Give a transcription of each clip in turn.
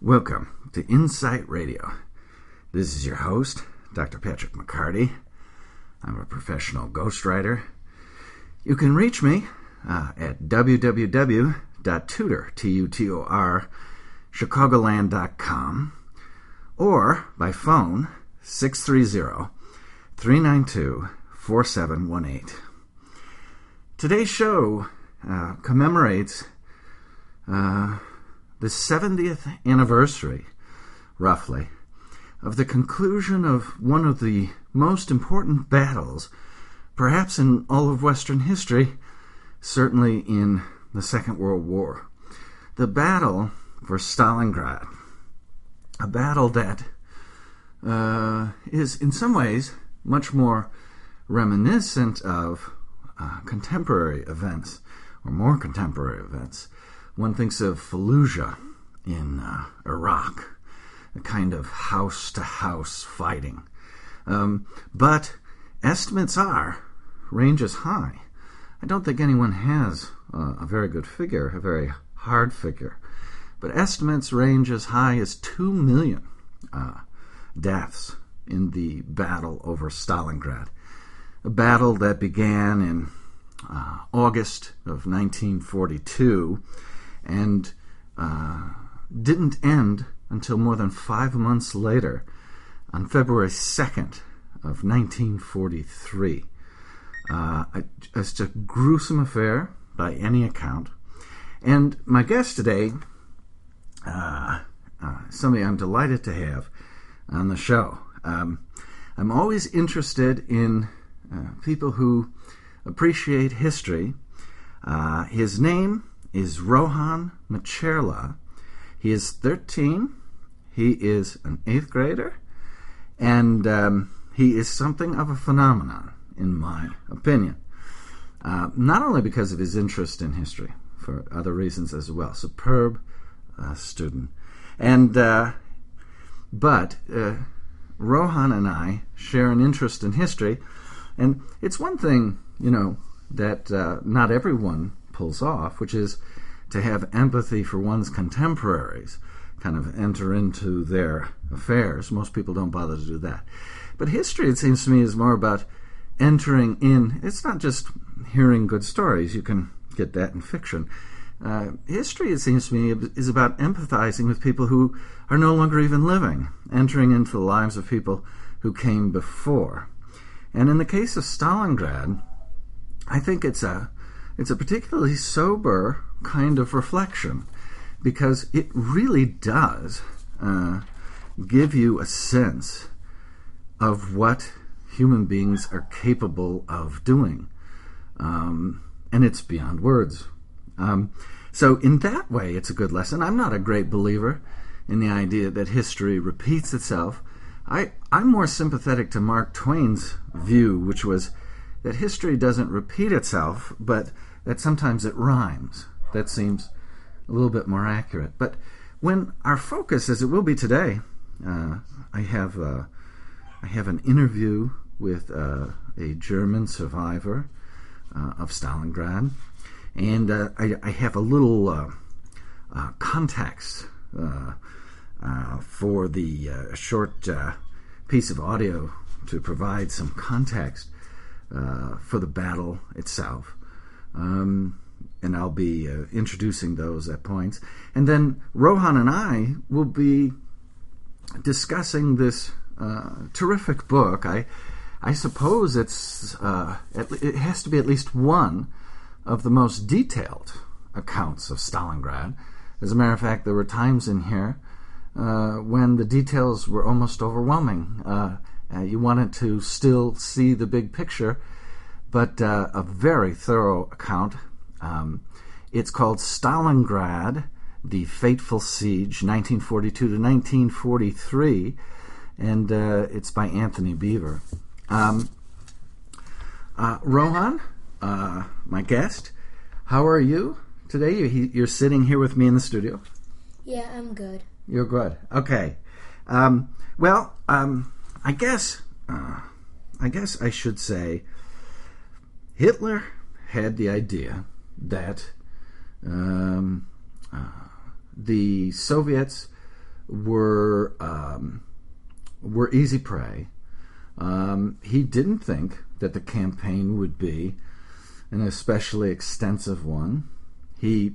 Welcome to Insight Radio. This is your host, Dr. Patrick McCarty. I'm a professional ghostwriter. You can reach me uh, at www.tutor, T-U-T-O-R, chicagoland.com or by phone 630-392-4718. Today's show uh, commemorates uh, the 70th anniversary, roughly, of the conclusion of one of the most important battles, perhaps in all of Western history, certainly in the Second World War. The battle for Stalingrad. A battle that uh, is, in some ways, much more reminiscent of uh, contemporary events, or more contemporary events. One thinks of Fallujah in uh, Iraq, a kind of house to house fighting. Um, but estimates are range ranges high. I don't think anyone has uh, a very good figure, a very hard figure. But estimates range as high as 2 million uh, deaths in the battle over Stalingrad. A battle that began in uh, August of 1942 and uh, didn't end until more than five months later, on February 2nd of 1943. Uh, it's a gruesome affair by any account. And my guest today, uh, uh, somebody I'm delighted to have on the show. Um, I'm always interested in uh, people who appreciate history. Uh, his name is Rohan Mecherla. He is 13. He is an eighth grader, and um, he is something of a phenomenon, in my opinion. Uh, not only because of his interest in history, for other reasons as well. Superb uh, student, and uh, but uh, Rohan and I share an interest in history, and it's one thing, you know, that uh, not everyone pulls off, which is to have empathy for one's contemporaries, kind of enter into their affairs. Most people don't bother to do that. But history, it seems to me, is more about entering in. It's not just hearing good stories, you can get that in fiction. Uh, history, it seems to me, is about empathizing with people who are no longer even living, entering into the lives of people who came before. And in the case of Stalingrad, I think it's a it's a particularly sober kind of reflection because it really does uh, give you a sense of what human beings are capable of doing. Um, and it's beyond words. Um, so, in that way, it's a good lesson. I'm not a great believer in the idea that history repeats itself. I, I'm more sympathetic to Mark Twain's view, which was that history doesn't repeat itself, but that sometimes it rhymes. That seems a little bit more accurate. But when our focus, as it will be today, uh, I have uh, I have an interview with uh, a German survivor uh, of Stalingrad, and uh, I, I, have a little context for the short piece of audio to provide some context for the battle itself. Um, and I'll be uh, introducing those at points. And then Rohan and I will be discussing this uh, terrific book. I, I suppose it's uh, it has to be at least one of the most detailed accounts of Stalingrad. As a matter of fact, there were times in here uh, when the details were almost overwhelming. Uh, uh, you wanted to still see the big picture, but a very thorough account um, it's called Stalingrad, The Fateful Siege, 1942 to 1943, and uh, it's by Anthony Beevor. Um, uh, Rohan, uh, my guest, how are you today? You're sitting here with me in the studio. Yeah, I'm good. You're good. Okay. Um, well, um, I guess uh, I guess I should say Hitler had the idea that um, uh, the Soviets were um, were easy prey. Um, he didn't think that the campaign would be an especially extensive one. He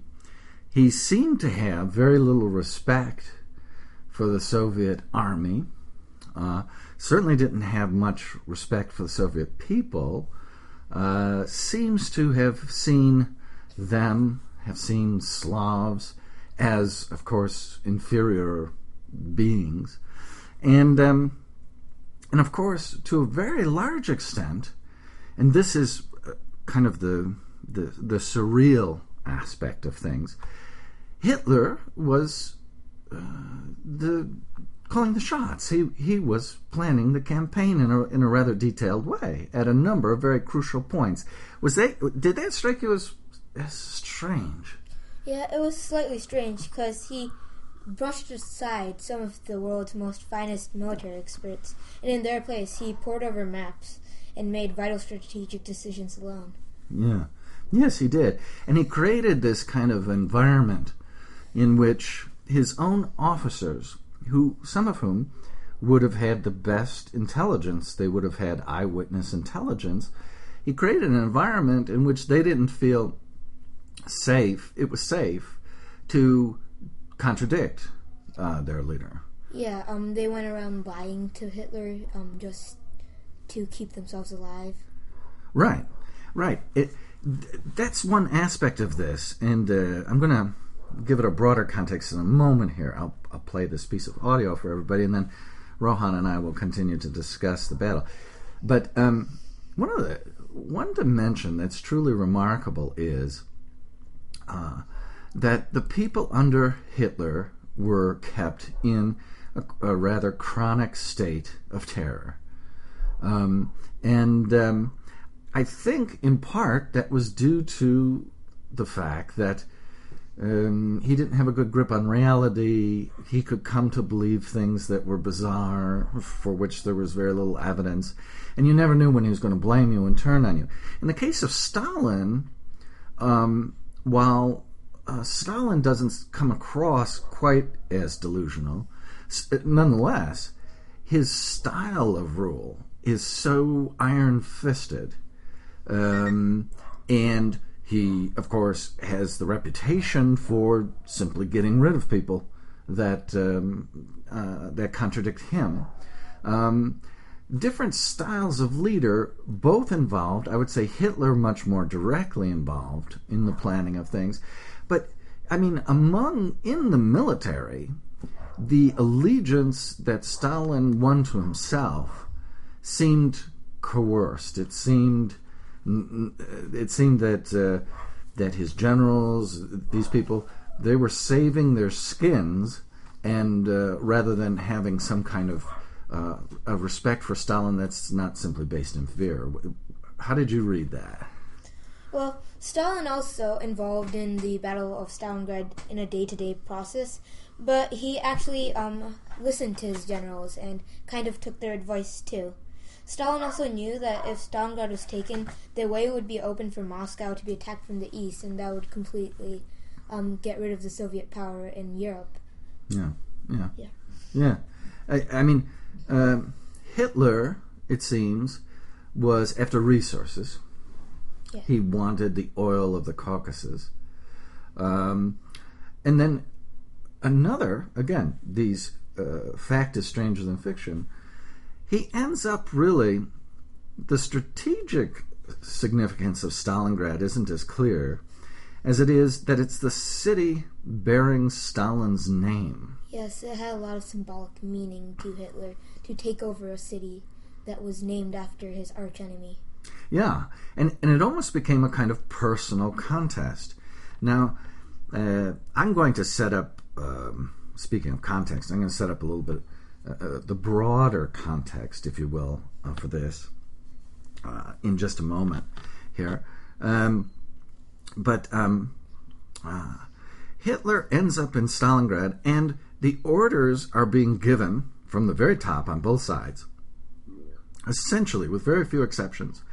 he seemed to have very little respect for the Soviet army. Uh, certainly didn't have much respect for the Soviet people. Uh, seems to have seen them, have seen Slavs as, of course, inferior beings, and um, and of course, to a very large extent, and this is uh, kind of the the, the surreal aspect of things. Hitler was uh, the calling the shots. He he was planning the campaign in a in a rather detailed way at a number of very crucial points. Was they did that strike you as, as strange? Yeah, it was slightly strange because he brushed aside some of the world's most finest military experts, and in their place he pored over maps and made vital strategic decisions alone. Yeah. Yes, he did. And he created this kind of environment in which his own officers, who some of whom would have had the best intelligence, they would have had eyewitness intelligence, he created an environment in which they didn't feel safe. It was safe to contradict uh, their leader. Yeah, um, they went around lying to Hitler um, just to keep themselves alive. Right, right. It, that's one aspect of this, and uh, I'm going to give it a broader context in a moment here. I'll, I'll play this piece of audio for everybody, and then Rohan and I will continue to discuss the battle. But um, one of the one dimension that's truly remarkable is uh, that the people under Hitler were kept in a, a rather chronic state of terror. Um, and um, I think, in part, that was due to the fact that um, he didn't have a good grip on reality. He could come to believe things that were bizarre, for which there was very little evidence. And you never knew when he was going to blame you and turn on you. In the case of Stalin, um, while uh, Stalin doesn't come across quite as delusional. Nonetheless, his style of rule is so iron fisted. Um, and he, of course, has the reputation for simply getting rid of people that, um, uh, that contradict him. Um, different styles of leader, both involved, I would say Hitler much more directly involved in the planning of things. But I mean, among in the military, the allegiance that Stalin won to himself seemed coerced. It seemed it seemed that uh, that his generals, these people, they were saving their skins, and uh, rather than having some kind of uh, a respect for Stalin that's not simply based in fear. How did you read that? Well, Stalin also involved in the Battle of Stalingrad in a day-to-day process, but he actually um, listened to his generals and kind of took their advice too. Stalin also knew that if Stalingrad was taken, the way would be open for Moscow to be attacked from the east, and that would completely um, get rid of the Soviet power in Europe. Yeah, yeah, yeah. yeah. I, I mean, um, Hitler, it seems, was after resources. Yeah. He wanted the oil of the Caucasus. Um, and then another, again, these uh, fact is stranger than fiction. He ends up really, the strategic significance of Stalingrad isn't as clear as it is that it's the city bearing Stalin's name. Yes, it had a lot of symbolic meaning to Hitler to take over a city that was named after his archenemy. Yeah, and, and it almost became a kind of personal contest. Now, uh, I'm going to set up, um, speaking of context, I'm going to set up a little bit uh, the broader context, if you will, uh, for this uh, in just a moment here. Um, but um, uh, Hitler ends up in Stalingrad, and the orders are being given from the very top on both sides, essentially, with very few exceptions,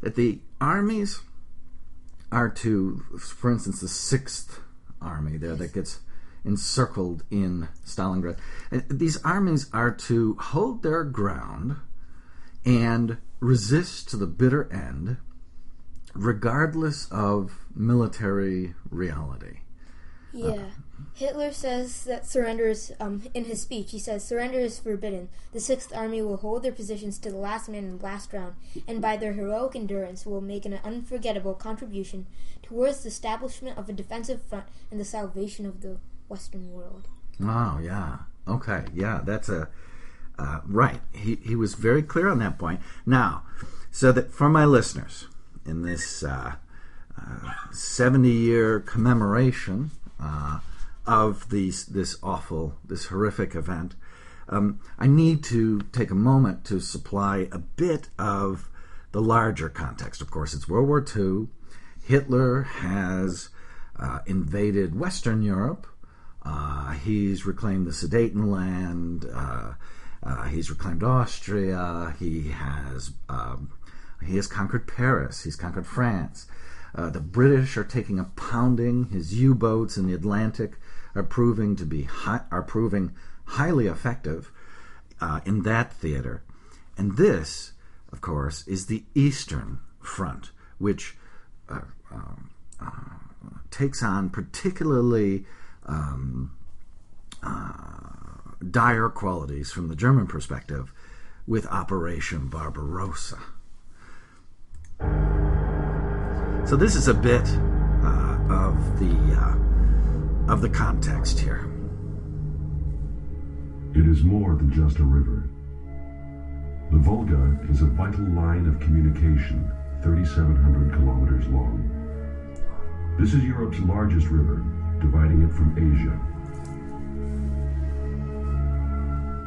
that the armies are to, for instance, the Sixth Army there that gets encircled in Stalingrad. And these armies are to hold their ground and resist to the bitter end, regardless of military reality. Yeah. Hitler says that surrender is, um, in his speech, he says, surrender is forbidden. The Sixth Army will hold their positions to the last man and last round, and by their heroic endurance will make an unforgettable contribution towards the establishment of a defensive front and the salvation of the Western world. Oh, yeah. Okay, yeah, that's a. Uh, right. He, he was very clear on that point. Now, so that for my listeners, in this uh, uh, 70 year commemoration, uh, of these this awful, this horrific event, um, I need to take a moment to supply a bit of the larger context. Of course, it's World War II. Hitler has uh, invaded Western Europe. Uh, he's reclaimed the Sudetenland. Uh, uh he's reclaimed Austria. He has um, he has conquered Paris. He's conquered France. Uh, the British are taking a pounding. His U-boats in the Atlantic are proving to be high, are proving highly effective uh, in that theater. And this, of course, is the Eastern Front, which uh, um, takes on particularly um, uh, dire qualities from the German perspective with Operation Barbarossa. So this is a bit uh, of the uh, of the context here. It is more than just a river. The Volga is a vital line of communication, 3,700 kilometers long. This is Europe's largest river, dividing it from Asia.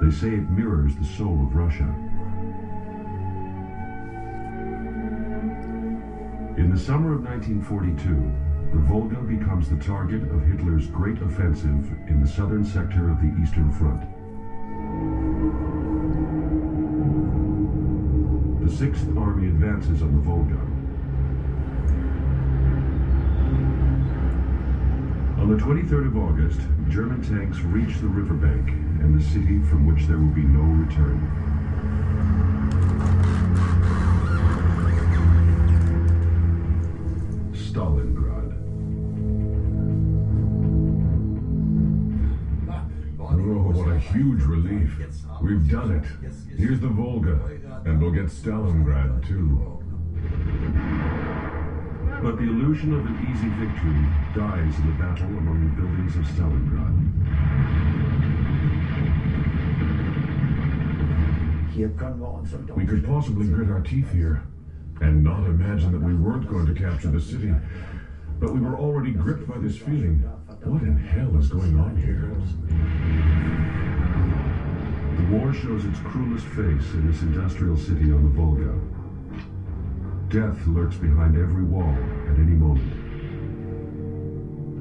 They say it mirrors the soul of Russia. In the summer of 1942, the Volga becomes the target of Hitler's great offensive in the southern sector of the Eastern Front. The Sixth Army advances on the Volga. On the 23rd of August, German tanks reach the riverbank and the city from which there will be no return. Stalingrad. Oh, what a huge relief. We've done it. Here's the Volga, and we'll get Stalingrad too. But the illusion of an easy victory dies in the battle among the buildings of Stalingrad. We could possibly grit our teeth here and not imagine that we weren't going to capture the city. But we were already gripped by this feeling. What in hell is going on here? The war shows its cruelest face in this industrial city on the Volga. Death lurks behind every wall at any moment.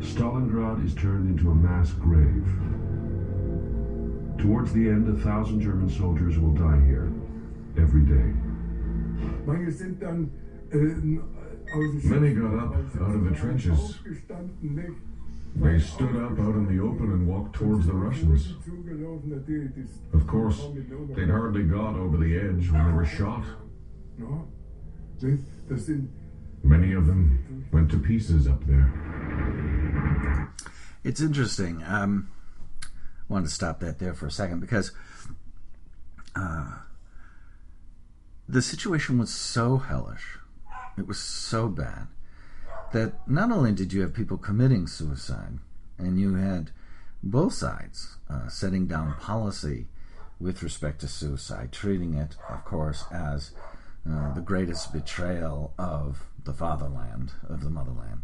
Stalingrad is turned into a mass grave. Towards the end, a thousand German soldiers will die here, every day. Many got up out of the trenches. They stood up out in the open and walked towards the Russians. Of course, they'd hardly got over the edge when they were shot. Many of them went to pieces up there. It's interesting. Um, I wanted to stop that there for a second because uh, the situation was so hellish. It was so bad that not only did you have people committing suicide, and you had both sides uh, setting down policy with respect to suicide, treating it, of course, as uh, the greatest betrayal of the fatherland, of the motherland.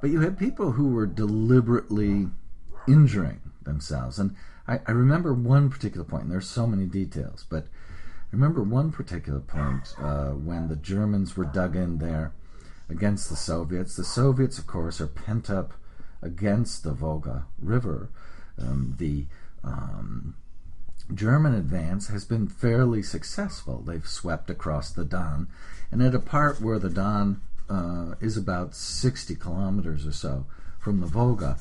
But you had people who were deliberately injuring themselves. And I, I remember one particular point, and there's so many details, but I remember one particular point uh, when the Germans were dug in there against the Soviets. The Soviets, of course, are pent up against the Volga River. Um, the um, German advance has been fairly successful. They've swept across the Don, and at a part where the Don uh, is about 60 kilometers or so from the Volga,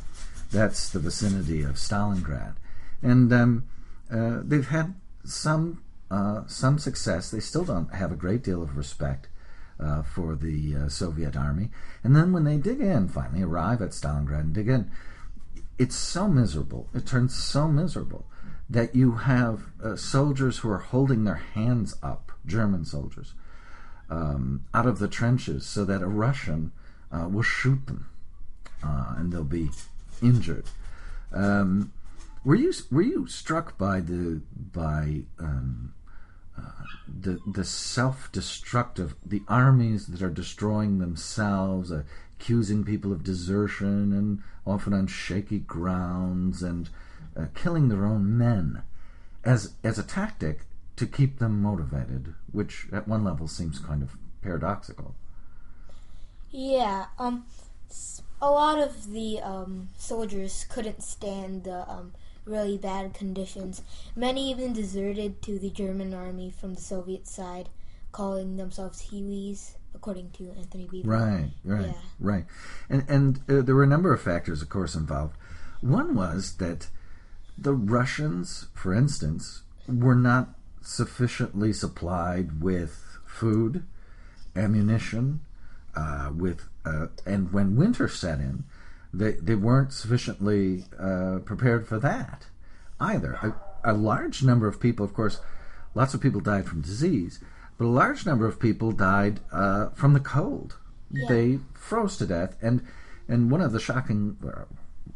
That's the vicinity of Stalingrad, and um, uh, they've had some uh, some success. They still don't have a great deal of respect uh, for the uh, Soviet army. And then when they dig in, finally arrive at Stalingrad and dig in, it's so miserable. It turns so miserable that you have uh, soldiers who are holding their hands up, German soldiers, um, out of the trenches so that a Russian uh, will shoot them uh, and they'll be injured. Um, were you were you struck by the by um, uh, the the self destructive the armies that are destroying themselves, uh, accusing people of desertion and often on shaky grounds and uh, killing their own men as as a tactic to keep them motivated, which at one level seems kind of paradoxical. Yeah, um, a lot of the um, soldiers couldn't stand the um, really bad conditions. Many even deserted to the German army from the Soviet side, calling themselves Hiwis, according to Anthony Beevor. Right, right, Yeah. right. And and uh, there were a number of factors, of course, involved. One was that the Russians, for instance, were not sufficiently supplied with food, ammunition, uh, with uh, and when winter set in, they they weren't sufficiently uh, prepared for that either. A, a large number of people, of course, lots of people died from disease, but a large number of people died uh, from the cold. Yeah. They froze to death, and and one of the shocking,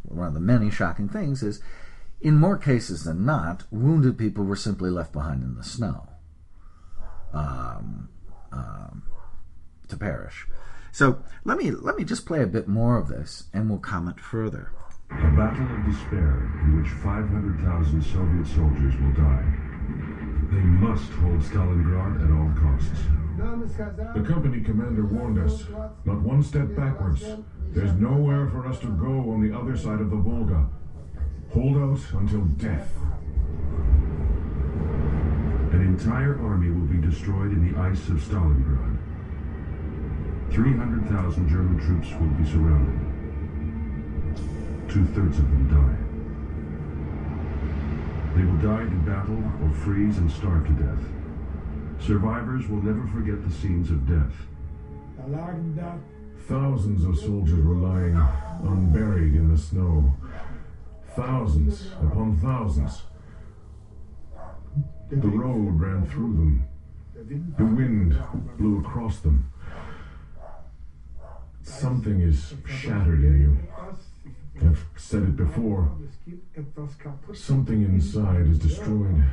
one of the many shocking things is, in more cases than not, wounded people were simply left behind in the snow um, um, to perish. So let me let me just play a bit more of this, and we'll comment further. A battle of despair in which 500,000 Soviet soldiers will die. They must hold Stalingrad at all costs. The company commander warned us, not one step backwards. There's nowhere for us to go on the other side of the Volga. Hold out until death. An entire army will be destroyed in the ice of Stalingrad. 300,000 German troops will be surrounded. Two-thirds of them die. They will die in battle or freeze and starve to death. Survivors will never forget the scenes of death. Thousands of soldiers were lying unburied in the snow. Thousands upon thousands. The road ran through them. The wind blew across them. Something is shattered in you. I've said it before. Something inside is destroyed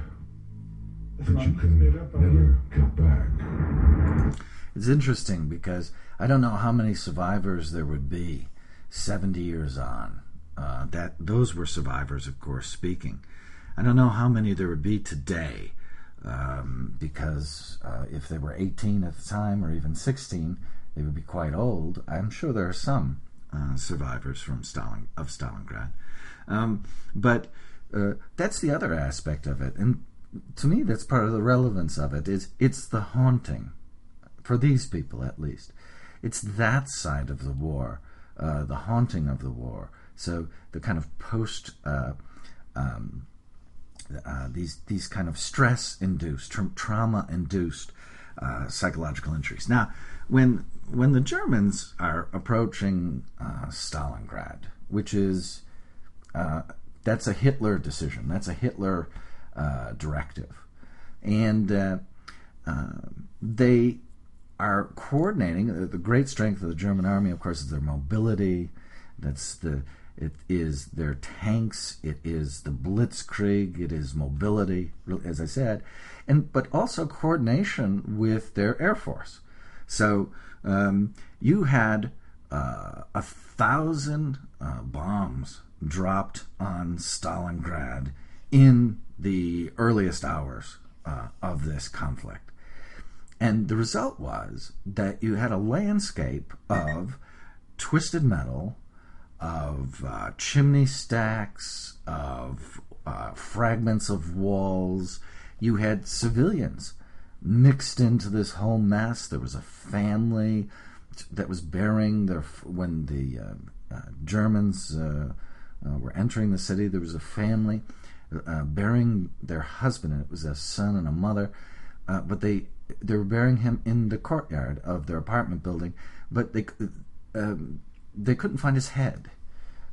that you can never get back. It's interesting because I don't know how many survivors there would be 70 years on. Uh, that those were survivors, of course, speaking. I don't know how many there would be today, um, because uh, if they were 18 at the time or even 16, they would be quite old. I'm sure there are some uh, survivors from Stalin of Stalingrad, um, but uh, that's the other aspect of it, and to me, that's part of the relevance of it. Is it's the haunting for these people at least. It's that side of the war, uh, the haunting of the war. So the kind of post, uh, um, uh, these these kind of stress induced, tra- trauma induced uh, psychological injuries. Now, when when the Germans are approaching uh, Stalingrad, which is uh, that's a Hitler decision, that's a Hitler directive, and they are coordinating. uh, The great strength of the German army, of course, is their mobility. That's the it is their tanks. It is the blitzkrieg. It is mobility, as I said, and but also coordination with their air force. So um, you had uh, a thousand uh, bombs dropped on Stalingrad in the earliest hours uh, of this conflict. And the result was that you had a landscape of twisted metal, of uh, chimney stacks, of uh, fragments of walls. You had civilians mixed into this whole mess. There was a family that was burying their when the uh, uh, Germans uh, uh, were entering the city. There was a family burying their husband, and it was a son and a mother. But they they were burying him in the courtyard of their apartment building, but they um, they couldn't find his head,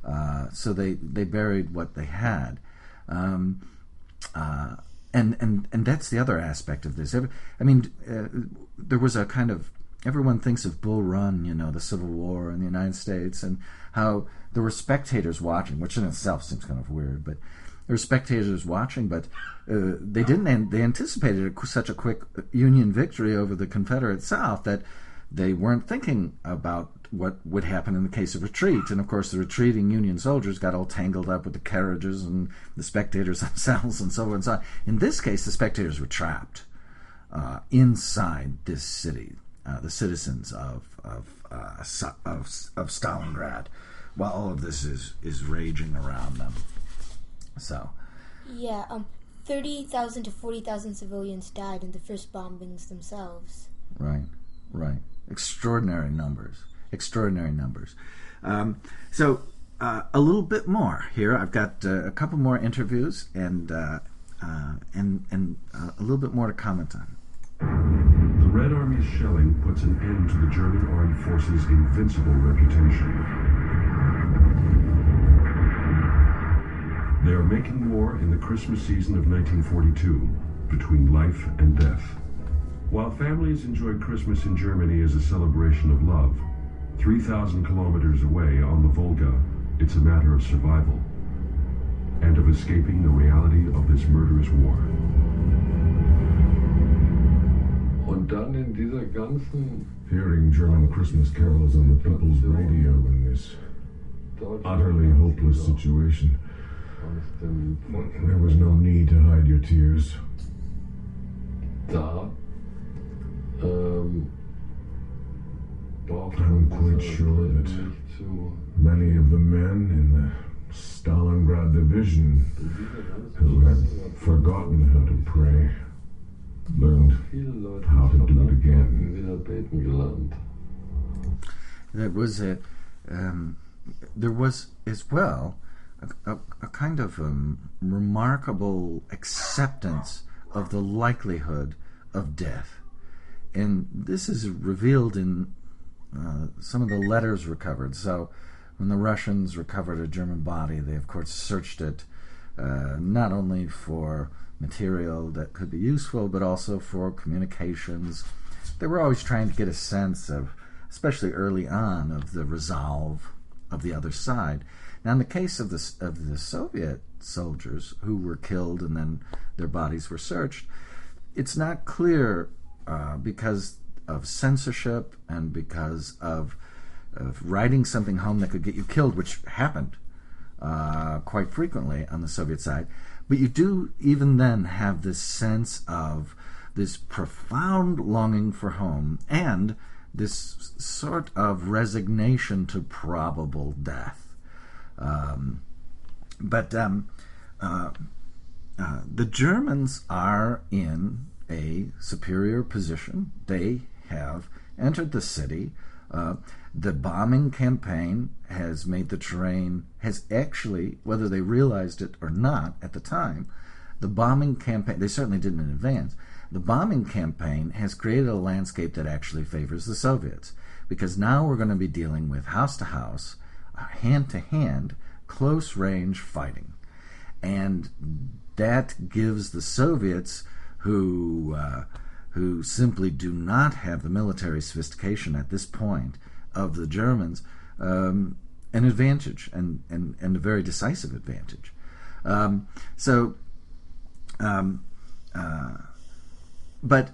uh, so they they buried what they had. Um, uh, and and and that's the other aspect of this. I mean, uh, there was a kind of everyone thinks of Bull Run, you know, the Civil War in the United States, and how there were spectators watching, which in itself seems kind of weird, but there were spectators watching, but uh, they didn't. They anticipated a, such a quick Union victory over the Confederate South that they weren't thinking about what would happen in the case of retreat. And of course, the retreating Union soldiers got all tangled up with the carriages and the spectators themselves, and so on and so on. In this case, the spectators were trapped uh, inside this city, uh, the citizens of of, uh, of of Stalingrad, while all of this is is raging around them. So, yeah, um, thirty thousand to forty thousand civilians died in the first bombings themselves. Right, right. Extraordinary numbers. Extraordinary numbers. Um, so, uh, a little bit more here. I've got uh, a couple more interviews and uh, uh and and uh, a little bit more to comment on. The Red Army's shelling puts an end to the German Armed Forces' invincible reputation. They are making war in the Christmas season of 1942 between life and death. While families enjoy Christmas in Germany as a celebration of love, 3,000 kilometers away on the Volga, it's a matter of survival and of escaping the reality of this murderous war. Und dann in dieser ganzen Hearing German Christmas carols on the people's radio in this utterly hopeless situation. There was no need to hide your tears. Da. Um, I'm quite sure that many of the men in the Stalingrad division who had forgotten how to pray learned how to do it again. There was a, um, there was as well a, a, kind of um, remarkable acceptance of the likelihood of death. And this is revealed in uh, some of the letters recovered. So, when the Russians recovered a German body, they of course searched it uh, not only for material that could be useful, but also for communications. They were always trying to get a sense of, especially early on, of the resolve of the other side. Now, in the case of the of the Soviet soldiers who were killed and then their bodies were searched, it's not clear uh, because of censorship and because of, of writing something home that could get you killed, which happened uh, quite frequently on the Soviet side. But you do even then have this sense of this profound longing for home and this sort of resignation to probable death. Um, but um, uh, uh, the Germans are in a superior position. They have entered the city. Uh, the bombing campaign has made the terrain, has actually, whether they realized it or not at the time, the bombing campaign, they certainly didn't in advance, the bombing campaign has created a landscape that actually favors the Soviets. Because now we're going to be dealing with house to house hand to hand, close range fighting. And that gives the Soviets, who, uh, who simply do not have the military sophistication at this point of the Germans, um, an advantage and, and, and a very decisive advantage. Um, so, um, uh, but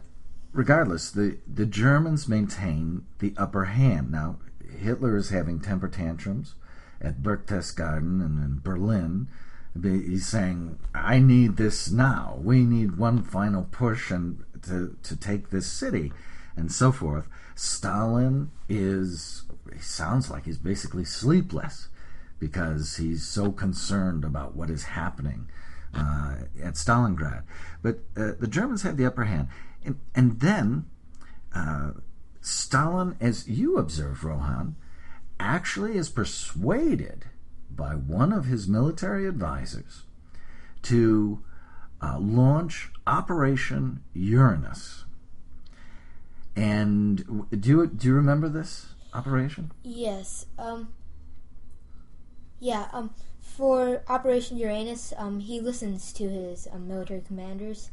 regardless, the, the Germans maintain the upper hand. Now, Hitler is having temper tantrums at Berchtesgaden and in Berlin. He's saying, "I need this now. We need one final push and to to take this city, and so forth." Stalin is. He sounds like he's basically sleepless because he's so concerned about what is happening uh, at Stalingrad. But uh, the Germans have the upper hand, and, and then uh, Stalin, as you observe, Rohan, actually is persuaded by one of his military advisors to uh, launch Operation Uranus. And do you, do you remember this operation? Yes. Um. Yeah. Um. For Operation Uranus, um, he listens to his um, military commanders,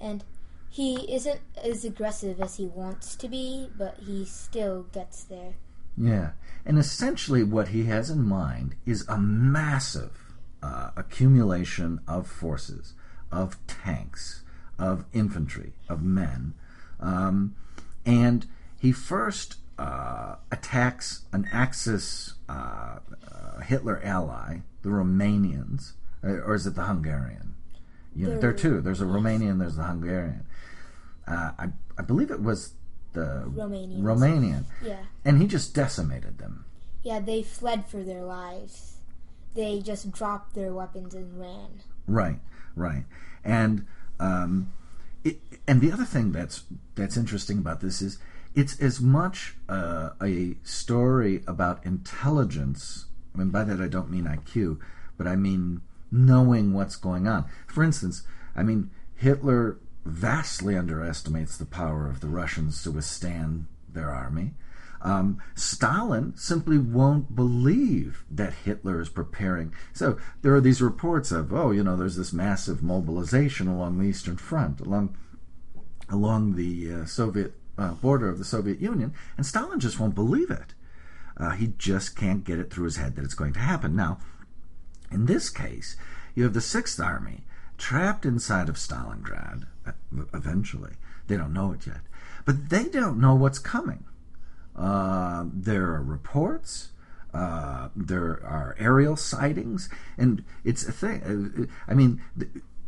and he isn't as aggressive as he wants to be, but he still gets there. Yeah. And essentially, what he has in mind is a massive uh, accumulation of forces, of tanks, of infantry, of men. Um, and he first uh, attacks an Axis uh, uh, Hitler ally, the Romanians, uh, or is it the Hungarian? You know, there are two. There's a Romanian, there's the Hungarian. Uh, I, I believe it was the Romanians. Romanian. Yeah. And he just decimated them. Yeah. They fled for their lives. They just dropped their weapons and ran. Right, right, and um, it, and the other thing that's that's interesting about this is it's as much uh, a story about intelligence. I mean, by that I don't mean IQ, but I mean knowing what's going on. For instance, I mean Hitler vastly underestimates the power of the Russians to withstand their army. Um, Stalin simply won't believe that Hitler is preparing. So there are these reports of, oh, you know, there's this massive mobilization along the Eastern Front, along along the uh, Soviet uh, border of the Soviet Union, and Stalin just won't believe it. Uh, he just can't get it through his head that it's going to happen. Now, in this case, you have the Sixth Army trapped inside of Stalingrad. Eventually, they don't know it yet, but they don't know what's coming. Uh, there are reports. Uh, there are aerial sightings, and it's a thing. I mean,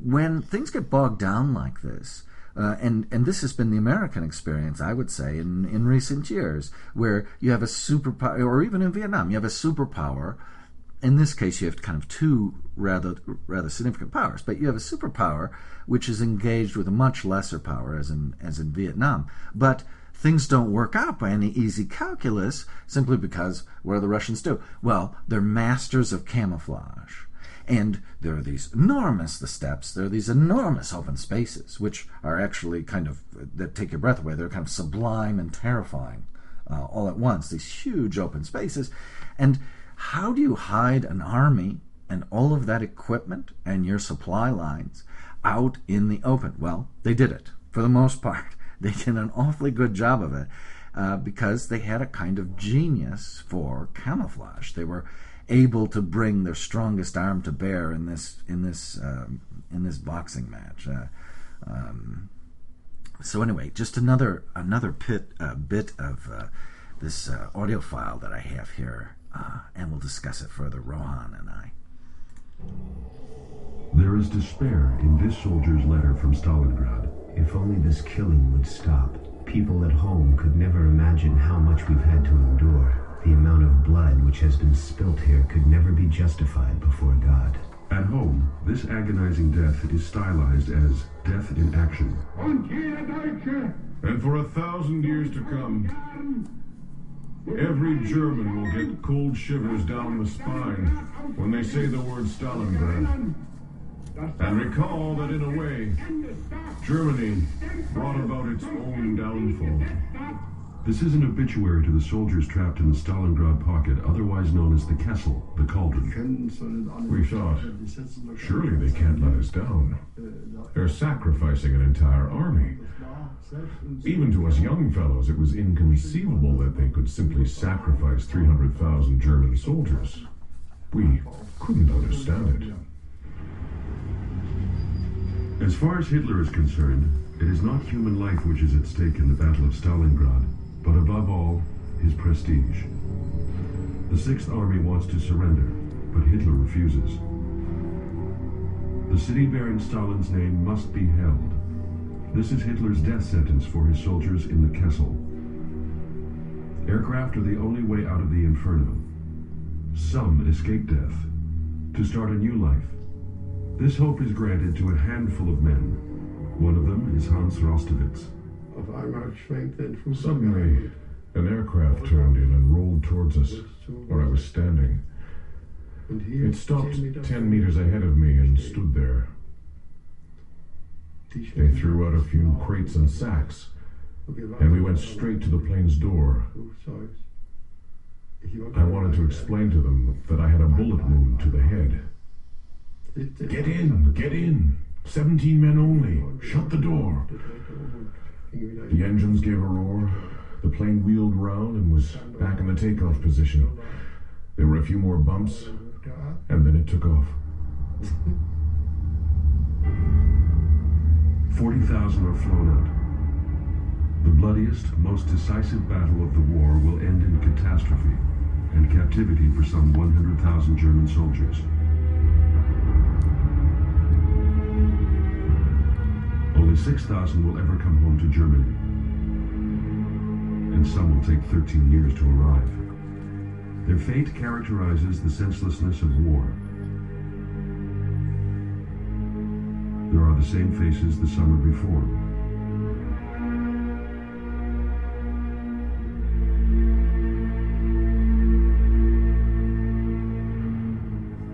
when things get bogged down like this, uh, and and this has been the American experience, I would say, in in recent years, where you have a superpower, or even in Vietnam, you have a superpower. In this case, you have kind of two rather rather significant powers, but you have a superpower which is engaged with a much lesser power, as in as in Vietnam, but things don't work out by any easy calculus simply because what do the Russians do? Well, they're masters of camouflage. And there are these enormous the steppes, there are these enormous open spaces, which are actually kind of that take your breath away. They're kind of sublime and terrifying uh, all at once, these huge open spaces. And how do you hide an army and all of that equipment and your supply lines out in the open? Well, they did it for the most part. They did an awfully good job of it uh, because they had a kind of genius for camouflage. They were able to bring their strongest arm to bear in this in this um, in this boxing match. Uh, um, so anyway, just another another pit, uh, bit of uh, this uh, audio file that I have here, uh, and we'll discuss it further. Rohan and I. There is despair in this soldier's letter from Stalingrad. If only this killing would stop. People at home could never imagine how much we've had to endure. The amount of blood which has been spilt here could never be justified before God. At home, this agonizing death is stylized as death in action. And for a thousand years to come, every German will get cold shivers down the spine when they say the word Stalingrad. And recall that in a way, Germany brought about its own downfall. This is an obituary to the soldiers trapped in the Stalingrad pocket, otherwise known as the Kessel, the cauldron. We thought, surely they can't let us down. They're sacrificing an entire army. Even to us young fellows, it was inconceivable that they could simply sacrifice 300,000 German soldiers. We couldn't understand it. As far as Hitler is concerned, it is not human life which is at stake in the Battle of Stalingrad, but above all, his prestige. The Sixth Army wants to surrender, but Hitler refuses. The city bearing Stalin's name must be held. This is Hitler's death sentence for his soldiers in the Kessel. Aircraft are the only way out of the inferno. Some escape death to start a new life. This hope is granted to a handful of men. One of them is Hans Rostowitz. Auf einmal schwenkte ein Flugzeug Suddenly, an aircraft turned in and rolled towards us, where I was standing. It stopped 10 meters ahead of me and stood there. They threw out a few crates and sacks, and we went straight to the plane's door. I wanted to explain to them that I had a bullet wound to the head. Get in, get in. 17 men only. Shut the door. The engines gave a roar. The plane wheeled round and was back in the takeoff position. There were a few more bumps, and then it took off. 40,000 are flown out. The bloodiest, most decisive battle of the war will end in catastrophe and captivity for some 100,000 German soldiers. Only 6,000 will ever come home to Germany. And some will take 13 years to arrive. Their fate characterizes the senselessness of war. The same faces the summer before.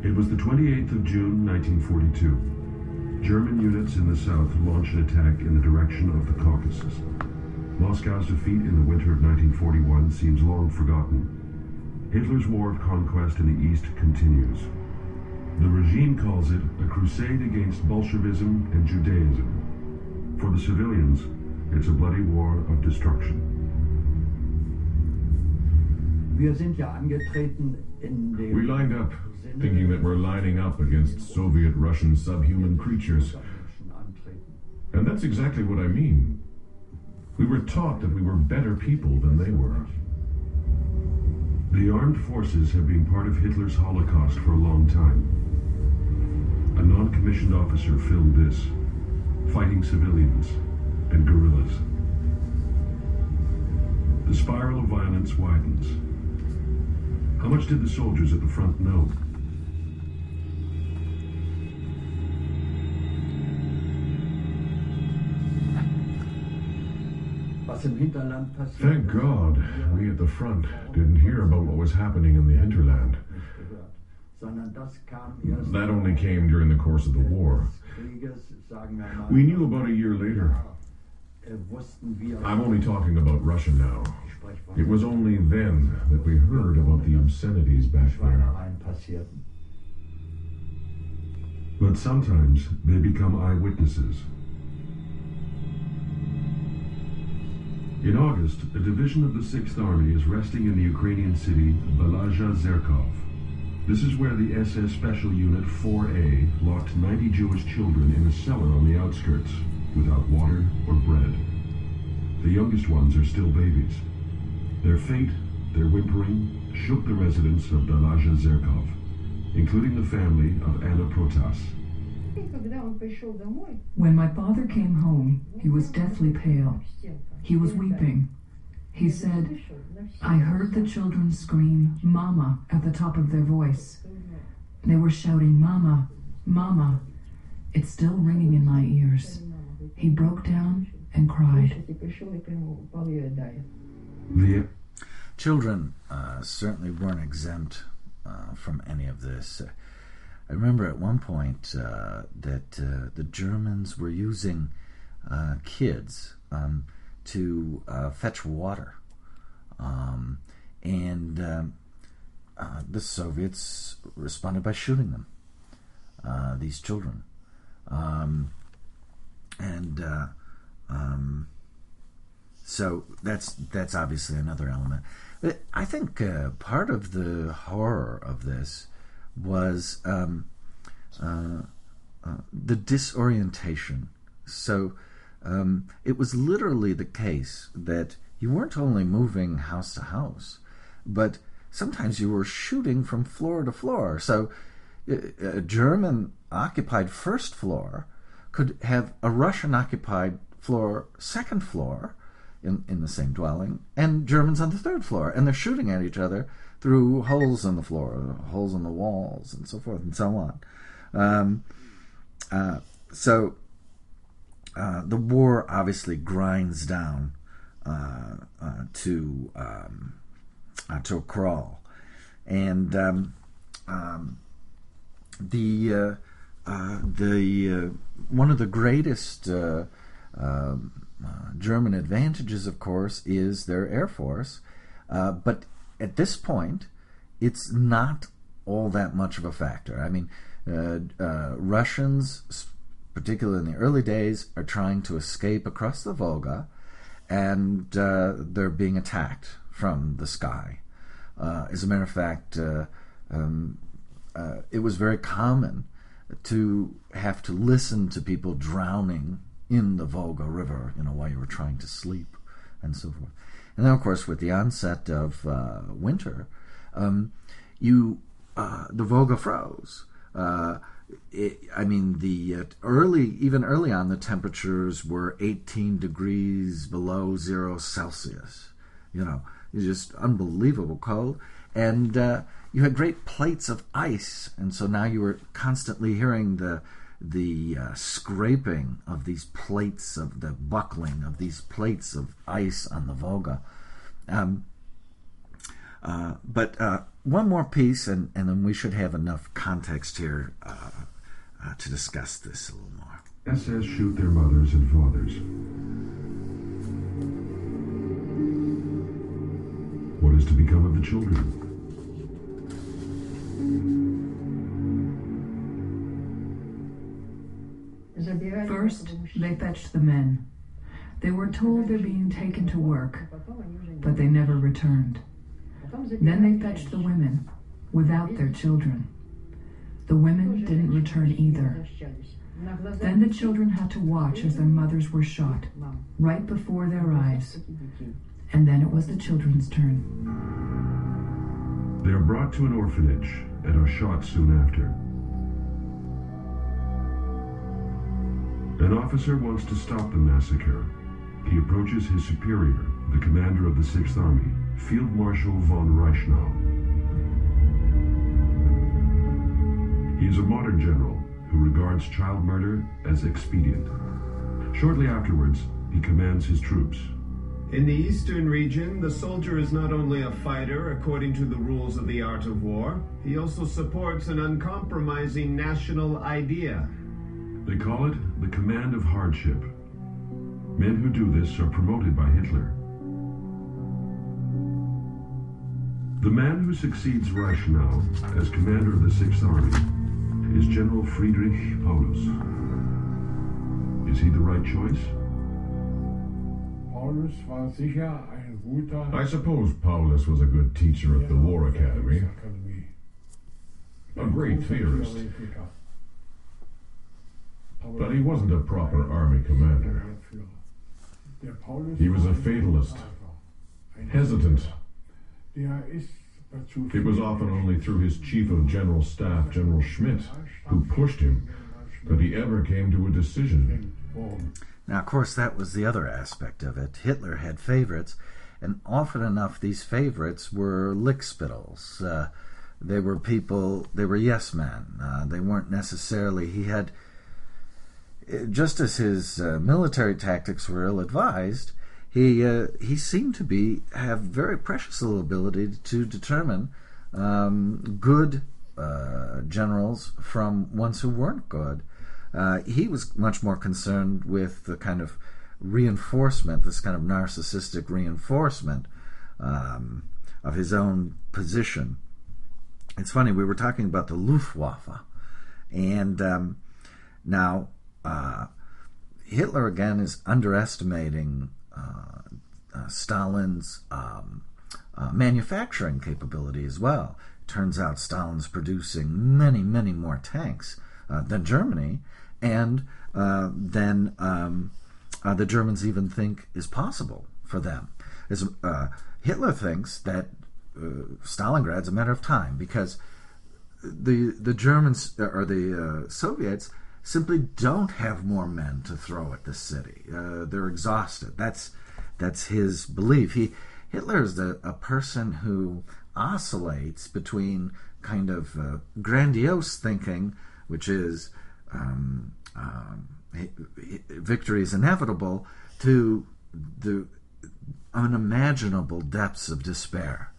It was the 28th of June, 1942. German units in the south launched an attack in the direction of the Caucasus. Moscow's defeat in the winter of 1941 seems long forgotten. Hitler's war of conquest in the east continues. The regime calls it a crusade against Bolshevism and Judaism. For the civilians, it's a bloody war of destruction. Wir sind ja angetreten in dem We lined up, thinking that we're lining up against Soviet Russian subhuman creatures. And that's exactly what I mean. We were taught that we were better people than they were. The armed forces have been part of Hitler's Holocaust for a long time. A non-commissioned officer filmed this, fighting civilians and guerrillas. The spiral of violence widens. How much did the soldiers at the front know? Thank God we at the front didn't hear about what was happening in the hinterland. That only came during the course of the war. We knew about a year later. I'm only talking about Russia now. It was only then that we heard about the obscenities back there. But sometimes they become eyewitnesses. In August, a division of the 6th Army is resting in the Ukrainian city Belaya Tserkov. This is where the SS Special Unit 4A locked 90 Jewish children in a cellar on the outskirts without water or bread. The youngest ones are still babies. Their fate, their whimpering, shook the residents of Belaya Tserkov, including the family of Anna Protas. When my father came home, he was deathly pale. He was weeping. He said, I heard the children scream, Mama, at the top of their voice. They were shouting, Mama, Mama. It's still ringing in my ears. He broke down and cried. The Children uh, certainly weren't exempt uh, from any of this. I remember at one point uh, that uh, the Germans were using uh, kids um, to uh, fetch water. Um, and um, uh, the Soviets responded by shooting them, uh, these children. Um, and uh, um, so that's that's obviously another element. But I think uh, part of the horror of this was um, uh, the disorientation. So um, it was literally the case that you weren't only moving house to house, but sometimes you were shooting from floor to floor. So uh, a German occupied first floor could have a Russian occupied floor second floor in, in the same dwelling and Germans on the third floor and they're shooting at each other through holes in the floor, holes in the walls, and so forth and so on. Um, uh, so uh, the war obviously grinds down uh, uh to um, uh, to a crawl, and um, um, the uh, the one of the greatest um, German advantages, of course, is their air force. But at this point, it's not all that much of a factor. I mean, Russians, particularly in the early days, are trying to escape across the Volga, and they're being attacked from the sky. as a matter of fact, um, it was very common to have to listen to people drowning in the Volga River, you know, while you were trying to sleep and so forth. And then, of course, with the onset of uh, winter, um, you uh, the Volga froze. It, I mean, the uh, early, even early on, the temperatures were 18 degrees below zero Celsius. You know, just unbelievable cold. And uh, you had great plates of ice, and so now you were constantly hearing the the uh, scraping of these plates of the buckling of these plates of ice on the Volga. Um, uh, but uh, one more piece, and, and then we should have enough context here uh, uh, to discuss this a little more. SS shoot their mothers and fathers. What is to become of the children? First, they fetched the men. They were told they're being taken to work, but they never returned. Then they fetched the women, without their children. The women didn't return either. Then the children had to watch as their mothers were shot, right before their eyes. And then it was the children's turn. They are brought to an orphanage and are shot soon after. An officer wants to stop the massacre. He approaches his superior, the commander of the Sixth Army, Field Marshal von Reichenau. He is a modern general who regards child murder as expedient. Shortly afterwards, he commands his troops. In the eastern region, the soldier is not only a fighter according to the rules of the art of war, he also supports an uncompromising national idea they call it the command of hardship. Men who do this are promoted by Hitler. The man who succeeds Reichenau as commander of the Sixth Army is General Friedrich Paulus. Is he the right choice? I suppose Paulus was a good teacher at the War Academy. A great theorist. But he wasn't a proper army commander. He was a fatalist, hesitant. It was often only through his chief of general staff, General Schmidt, who pushed him, that he ever came to a decision. Now, of course, that was the other aspect of it. Hitler had favorites, and often enough, these favorites were lickspittles. Uh, they were people, they were yes men. Uh, they weren't necessarily, he had just as his uh, military tactics were ill-advised, he uh, he seemed to be have very precious little ability to determine um, good uh, generals from ones who weren't good. Uh, he was much more concerned with the kind of reinforcement, this kind of narcissistic reinforcement um, of his own position. It's funny we were talking about the Luftwaffe, and um, now uh, Hitler again is underestimating Stalin's um, uh, manufacturing capability as well. Turns out Stalin's producing many, many more tanks uh, than Germany, and uh, than um, the Germans even think is possible for them. As, Hitler thinks that Stalingrad's a matter of time because the the Germans or the Soviets simply don't have more men to throw at the city. Uh, they're exhausted. That's that's his belief. He Hitler is a, a person who oscillates between kind of uh, grandiose thinking, which is um, um, victory is inevitable, to the unimaginable depths of despair.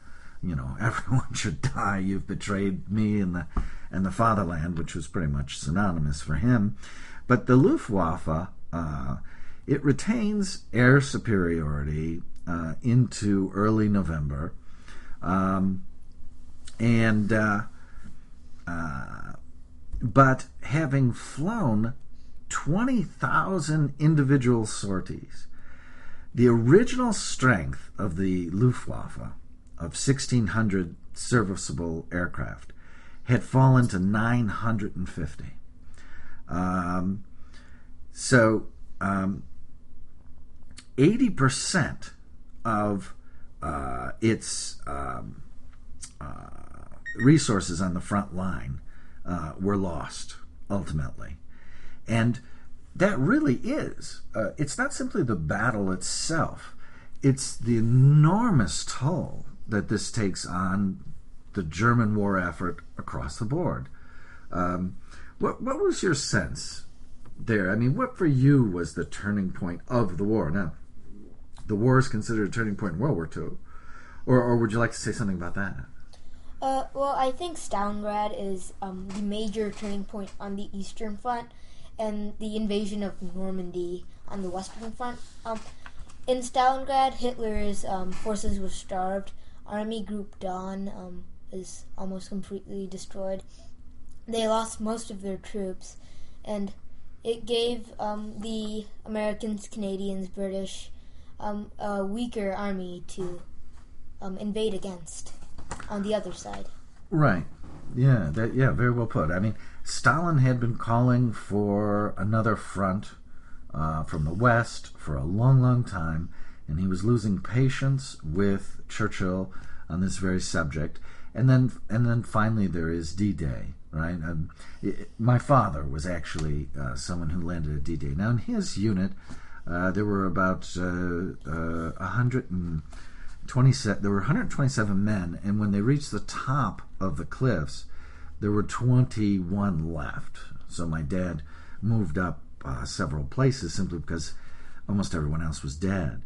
You know, everyone should die. You've betrayed me and the and the fatherland, which was pretty much synonymous for him. But the Luftwaffe, uh, it retains air superiority uh, into early November. Um, and uh, uh, but having flown 20,000 individual sorties, the original strength of the Luftwaffe of 1,600 serviceable aircraft had fallen to 950. Um, so um, 80% of uh, its um, uh, resources on the front line uh, were lost ultimately. And that really is, uh, it's not simply the battle itself, it's the enormous toll that this takes on the German war effort across the board. Um, what, what was your sense there? I mean, what for you was the turning point of the war? Now, the war is considered a turning point in World War II. Or, or would you like to say something about that? Uh, well, I think Stalingrad is um, the major turning point on the Eastern Front and the invasion of Normandy on the Western Front. Um, in Stalingrad, Hitler's um, forces were starved. Army Group Don um, is almost completely destroyed. They lost most of their troops, and it gave um, the Americans, Canadians, British um, a weaker army to um, invade against on the other side. Right. Yeah. That. Yeah. Very well put. I mean, Stalin had been calling for another front uh, from the west for a long, long time, and he was losing patience with Churchill on this very subject. And then, and then finally, there is D-Day. Right. Um, it, my father was actually uh, someone who landed at D-Day. Now, in his unit, uh, there were about uh, uh, a hundred and 27 there were 127 men and when they reached the top of the cliffs there were 21 left so my dad moved up uh, several places simply because almost everyone else was dead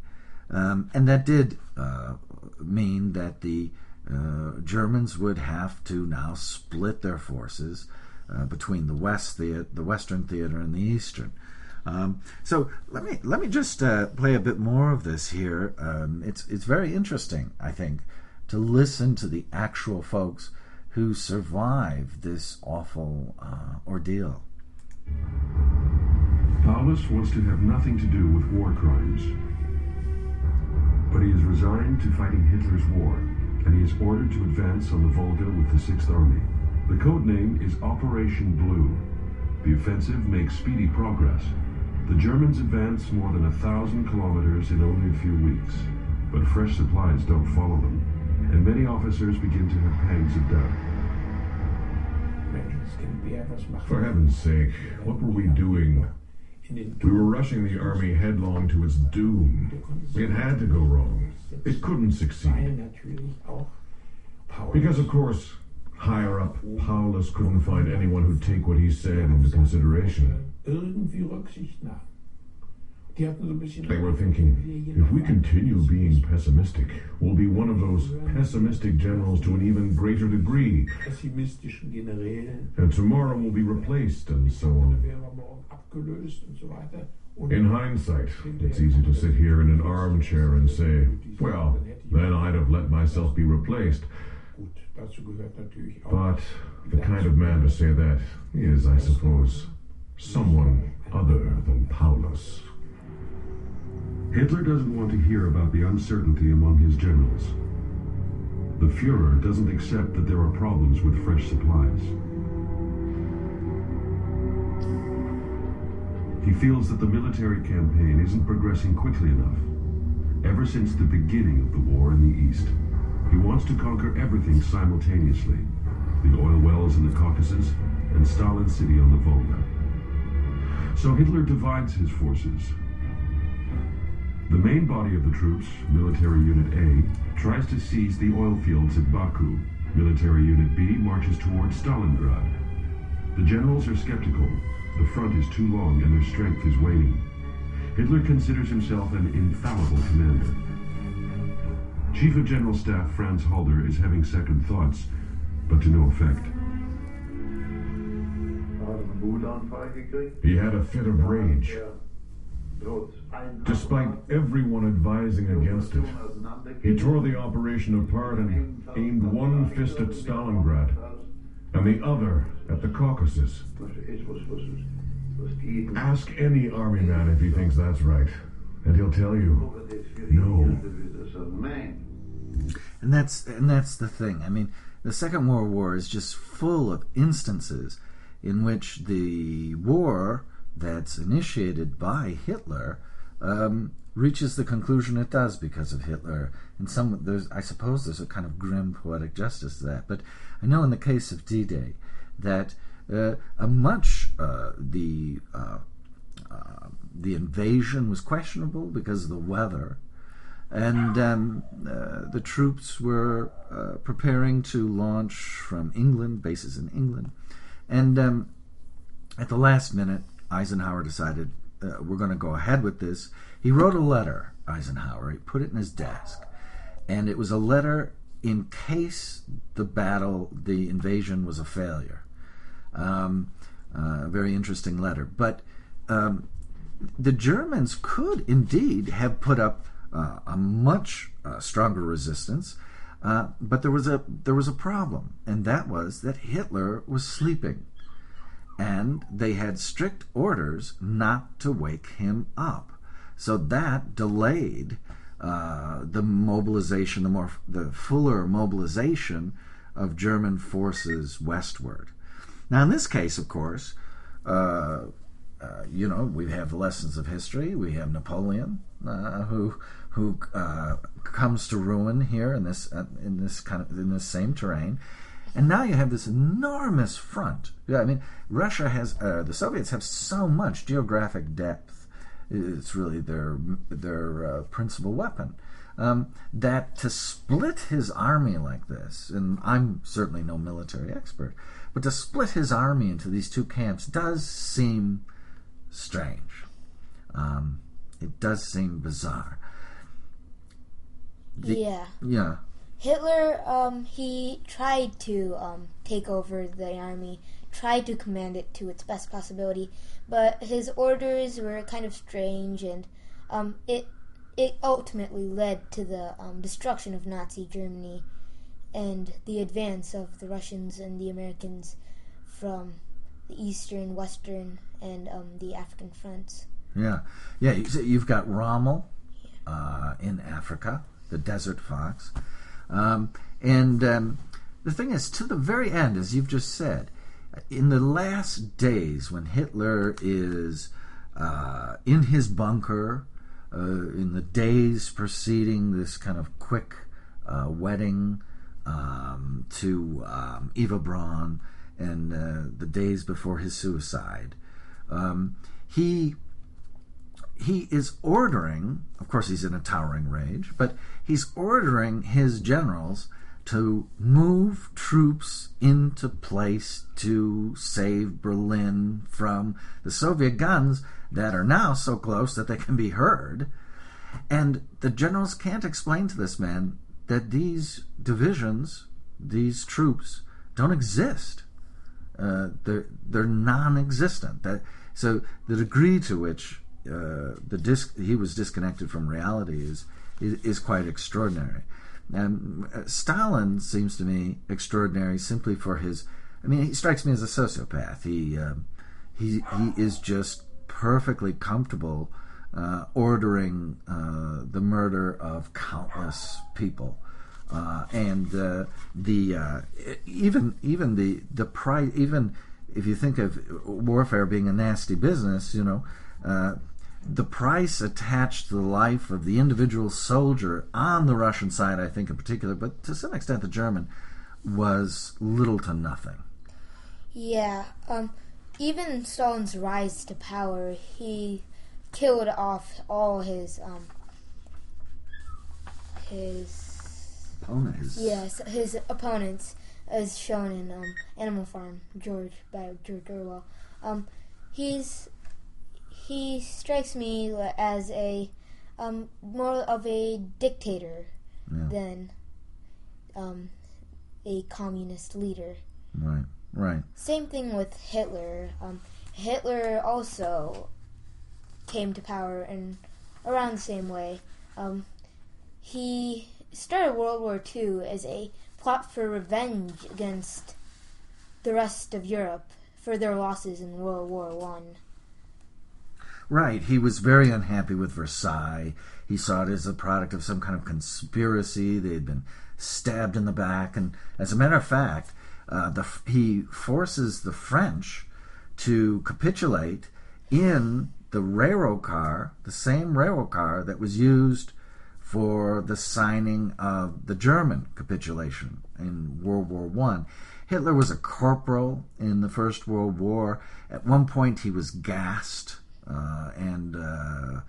um, and that did uh, mean that the uh, Germans would have to now split their forces uh, between the west the, the western theater and the eastern um, so let me let me just uh, play a bit more of this here. Um, it's it's very interesting, I think, to listen to the actual folks who survived this awful uh, ordeal. Paulus wants to have nothing to do with war crimes, but he is resigned to fighting Hitler's war, and he is ordered to advance on the Volga with the Sixth Army. The code name is Operation Blue. The offensive makes speedy progress, the Germans advance more than a thousand kilometers in only a few weeks, but fresh supplies don't follow them, and many officers begin to have pangs of doubt. For heaven's sake, what were we doing? We were rushing the army headlong to its doom. It had to go wrong. It couldn't succeed. Because, of course, higher up, Paulus couldn't find anyone who'd take what he said into consideration. They were thinking, if we continue being pessimistic, we'll be one of those pessimistic generals to an even greater degree. And tomorrow we'll be replaced, and so on. In hindsight, it's easy to sit here in an armchair and say, well, then I'd have let myself be replaced. But the kind of man to say that is, I suppose, someone other than Paulus. Hitler doesn't want to hear about the uncertainty among his generals. The Fuhrer doesn't accept that there are problems with fresh supplies. He feels that the military campaign isn't progressing quickly enough. Ever since the beginning of the war in the East, he wants to conquer everything simultaneously. The oil wells in the Caucasus and Stalin City on the Volga. So Hitler divides his forces. The main body of the troops, Military Unit A, tries to seize the oil fields at Baku. Military Unit B marches towards Stalingrad. The generals are skeptical. The front is too long and their strength is waning. Hitler considers himself an infallible commander. Chief of General Staff Franz Halder is having second thoughts, but to no effect. He had a fit of rage. Despite everyone advising against it, he tore the operation apart and aimed one fist at Stalingrad and the other at the Caucasus. Ask any army man if he thinks that's right, and he'll tell you, no. And that's and that's the thing. I mean, the Second World War is just full of instances in which the war that's initiated by Hitler um, reaches the conclusion it does because of Hitler. And some there's I suppose there's a kind of grim poetic justice to that. But I know in the case of D-Day that uh, a much uh, the uh, uh the invasion was questionable because of the weather. And um, uh, the troops were uh, preparing to launch from England, bases in England. And um, at the last minute, Eisenhower decided we're going to go ahead with this. He wrote a letter, Eisenhower. He put it in his desk, and it was a letter in case the battle, the invasion, was a failure. Um, uh, a very interesting letter, but um, the Germans could indeed have put up uh, a much uh, stronger resistance. Uh, but there was a there was a problem, and that was that Hitler was sleeping and they had strict orders not to wake him up. So that delayed uh, the mobilization, the more the fuller mobilization of German forces westward. Now, in this case, of course, uh, uh, you know, we have the lessons of history. We have Napoleon, uh, who who uh, comes to ruin here in this in this kind of in this same terrain, and now you have this enormous front. I mean, Russia has, the Soviets have so much geographic depth. It's really their their uh, principal weapon. Um, that to split his army like this, and I'm certainly no military expert, but to split his army into these two camps does seem strange. Um, it does seem bizarre. The, yeah. Yeah. Hitler, um, he tried to um, take over the army, tried to command it to its best possibility, but his orders were kind of strange, and um, it it ultimately led to the um, destruction of Nazi Germany and the advance of the Russians and the Americans from the eastern, western, and um, the African fronts. Yeah, yeah. You've got Rommel uh, in Africa, the Desert Fox. Um, and um, the thing is, to the very end, as you've just said, in the last days when Hitler is uh, in his bunker, uh, in the days preceding this kind of quick uh, wedding um, to um, Eva Braun, and uh, the days before his suicide, um, he he is ordering, of course, he's in a towering rage, but he's ordering his generals to move troops into place to save Berlin from the Soviet guns that are now so close that they can be heard. And the generals can't explain to this man that these divisions, these troops, don't exist. Uh, they're they're non-existent. So the degree to which uh, the he was disconnected from reality is is, is quite extraordinary. And uh, Stalin seems to me extraordinary simply for his. I mean, he strikes me as a sociopath. He uh, he he is just perfectly comfortable uh, ordering uh, the murder of countless people. Uh, and uh, the even even the the price even if you think of warfare being a nasty business, you know, the price attached to the life of the individual soldier on the Russian side, I think in particular, but to some extent the German, was little to nothing. Yeah. Um, even Stalin's rise to power, he killed off all his um, his opponents. Yes, his opponents, as shown in um, Animal Farm, George by George Orwell. Um, he's he strikes me as a um, more of a dictator yeah. than um, a communist leader. Right. Right. Same thing with Hitler. Um, Hitler also came to power in around the same way. Um, he started World War II as a plot for revenge against the rest of Europe for their losses in World War One. Right. He was very unhappy with Versailles. He saw it as a product of some kind of conspiracy. They had been stabbed in the back, and as a matter of fact, uh, the, he forces the French to capitulate in the railroad car, the same railroad car that was used for the signing of the German capitulation in World War One. Hitler was a corporal in the First World War. At one point, he was gassed and uh,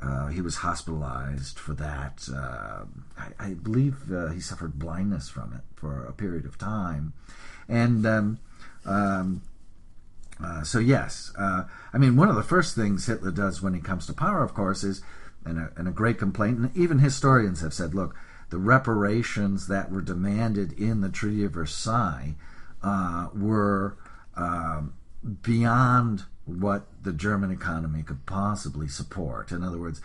uh, he was hospitalized for that. Uh, I, I, believe uh, he suffered blindness from it for a period of time. And um, um, uh, so, yes, I mean, one of the first things Hitler does when he comes to power, of course, is, and a, and a great complaint, and even historians have said, look, the reparations that were demanded in the Treaty of Versailles were um, beyond what the German economy could possibly support. In other words,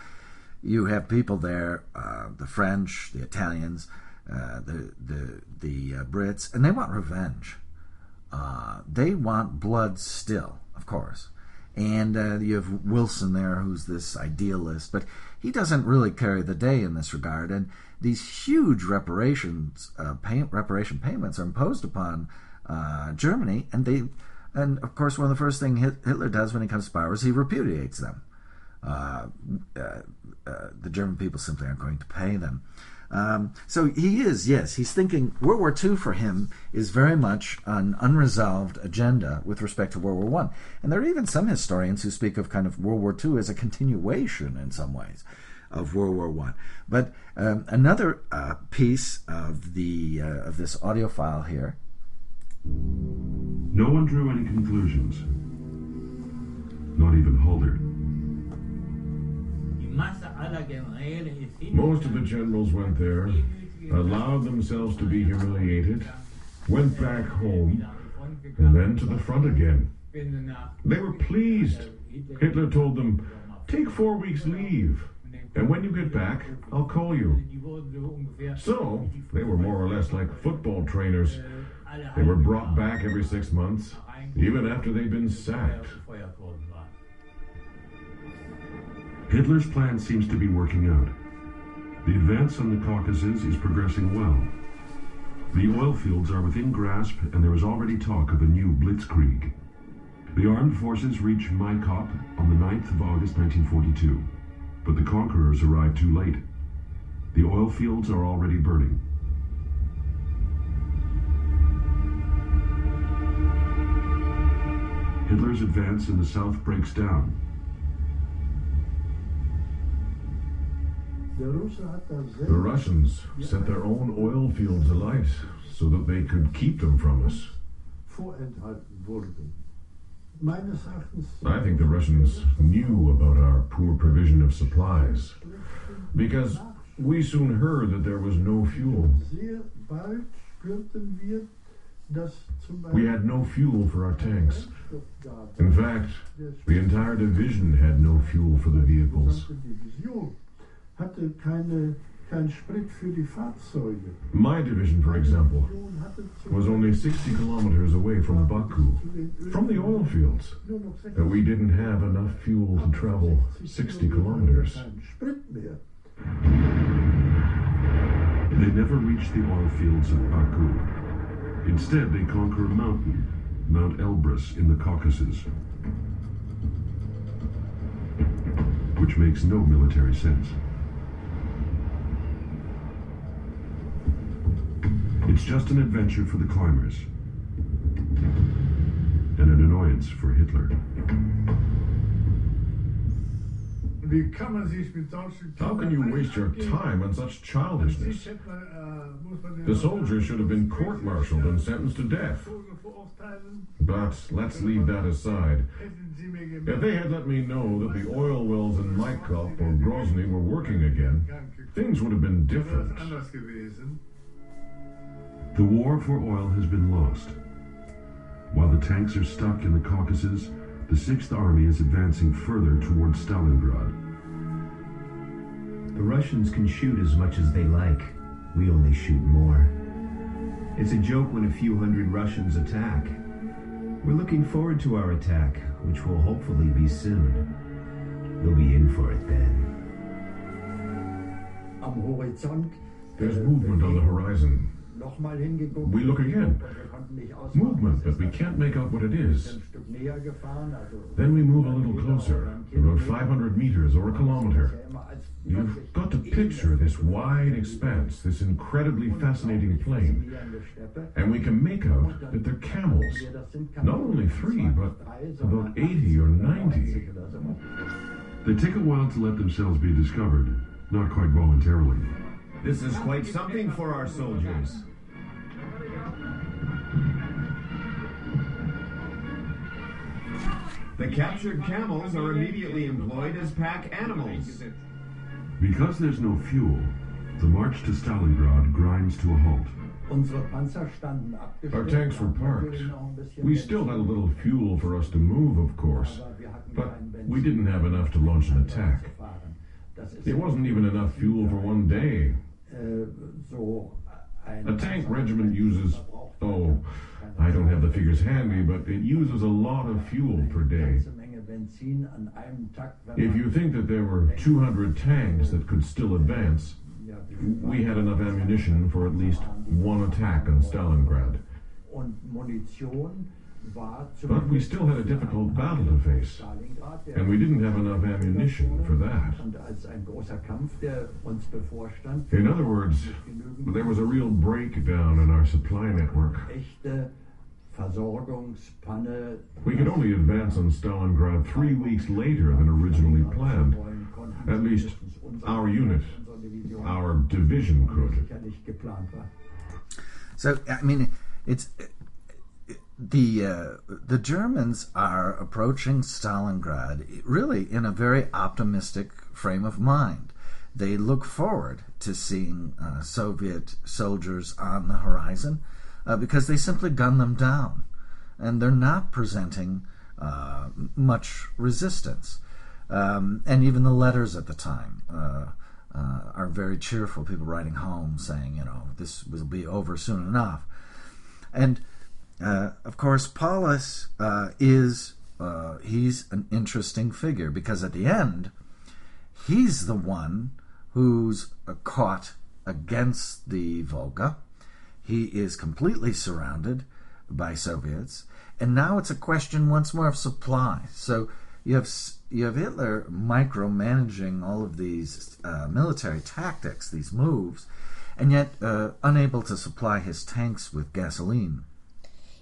you have people there, uh, the French, the Italians, uh, the the the uh, Brits, and they want revenge. Uh, they want blood still, of course. And uh, you have Wilson there, who's this idealist, but he doesn't really carry the day in this regard. And these huge reparations, uh, pay, reparation payments, are imposed upon Germany, and they and of course, one of the first things Hitler does when he comes to power is he repudiates them. Uh, uh, uh, the German people simply aren't going to pay them. Um, so he is, yes, he's thinking World War II for him is very much an unresolved agenda with respect to World War One. And there are even some historians who speak of kind of World War II as a continuation in some ways of World War One. But um, another uh, piece of the uh, of this audio file here no one drew any conclusions. Not even Halder. Most of the generals went there, allowed themselves to be humiliated, went back home, and then to the front again. They were pleased. Hitler told them, Take four weeks' leave, and when you get back, I'll call you. So, they were more or less like football trainers they were brought back every six months, even after they'd been sacked. Hitler's plan seems to be working out. The advance on the Caucasus is progressing well. The oil fields are within grasp, and there is already talk of a new blitzkrieg. The armed forces reach Maikop on the 9th of August 1942, but the conquerors arrive too late. The oil fields are already burning. Hitler's advance in the south breaks down. The Russians set their own oil fields alight so that they could keep them from us. I think the Russians knew about our poor provision of supplies because we soon heard that there was no fuel. We had no fuel for our tanks. In fact, the entire division had no fuel for the vehicles. My division, for example, was only 60 kilometers away from Baku, from the oil fields, and we didn't have enough fuel to travel 60 kilometers. They never reached the oil fields of Baku. Instead, they conquer a mountain, Mount Elbrus in the Caucasus, which makes no military sense. It's just an adventure for the climbers, and an annoyance for Hitler. How can you waste your time on such childishness? The soldiers should have been court-martialed and sentenced to death. But let's leave that aside. If they had let me know that the oil wells in Maikop or Grozny were working again, things would have been different. The war for oil has been lost. While the tanks are stuck in the Caucasus, the Sixth Army is advancing further towards Stalingrad. The Russians can shoot as much as they like. We only shoot more. It's a joke when a few hundred Russians attack. We're looking forward to our attack, which will hopefully be soon. We'll be in for it then. There's movement on the horizon. We look again. Wir konnten nicht ausmachen, Movement, was but we can't make out what it is. Ein Stück näher gefahren, also Then we move a little closer, about 500 meters or a kilometer. Ja immer als You've got to picture this wide expanse, this incredibly fascinating plain, and we can make out that they're camels. Ja, das sind Not only three, but about 80 or 90. 90 oder so. They take a while to let themselves be discovered, not quite voluntarily. This is quite something for our soldiers. The captured camels are immediately employed as pack animals. Because there's no fuel, the march to Stalingrad grinds to a halt. Unsere Panzer standen abgestellt. Our tanks were parked. Natürlich noch ein bisschen We still had a little fuel for us to move, of course, aber wir hatten but we didn't have enough to launch an um attack. zu fahren. Das ist It wasn't even enough fuel for one day. äh, so ein A tank regiment uses, oh, I don't have the figures handy, but it uses a lot of fuel per day. Ganze Menge Benzin an einem Takt. wenn If you think that there were 200 tanks that could still advance, we had enough ammunition for at least one attack on Stalingrad. Und Munition war zum But we still had a difficult battle to face, and we didn't have enough ammunition for that. Und als ein großer Kampf, der uns bevorstand, In other words, there was a real breakdown in our supply network. Echte Versorgungspanne. We could only advance on Stalingrad three weeks later than originally planned. At least our unit, our division could. sicherlich geplant war. So I mean, it's the uh, the Germans are approaching Stalingrad really in a very optimistic frame of mind. They look forward to seeing uh, Soviet soldiers on the horizon uh, because they simply gun them down, and they're not presenting uh, much resistance. Um, and even the letters at the time uh, uh, are very cheerful. People writing home saying, you know, this will be over soon enough. And uh, of course, Paulus uh, is he's an interesting figure because at the end, he's the one who's caught against the Volga. He is completely surrounded by Soviets, and now it's a question once more of supply. So you have you have Hitler micromanaging all of these uh, military tactics, these moves, and yet uh, unable to supply his tanks with gasoline.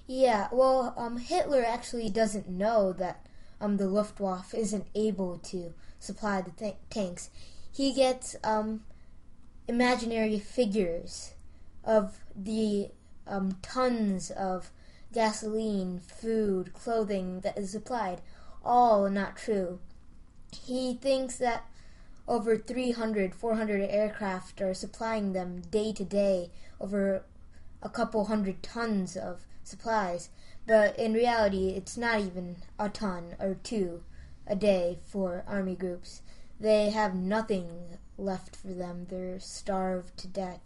Yeah, well, um, Hitler actually doesn't know that um, the Luftwaffe isn't able to supply the th- tanks. He gets um, imaginary figures of the um, tons of gasoline, food, clothing that is supplied. All not true. He thinks that over 300, 400 aircraft are supplying them day to day over a couple hundred tons of supplies, but in reality, it's not even a ton or two a day for army groups. They have nothing left for them. They're starved to death.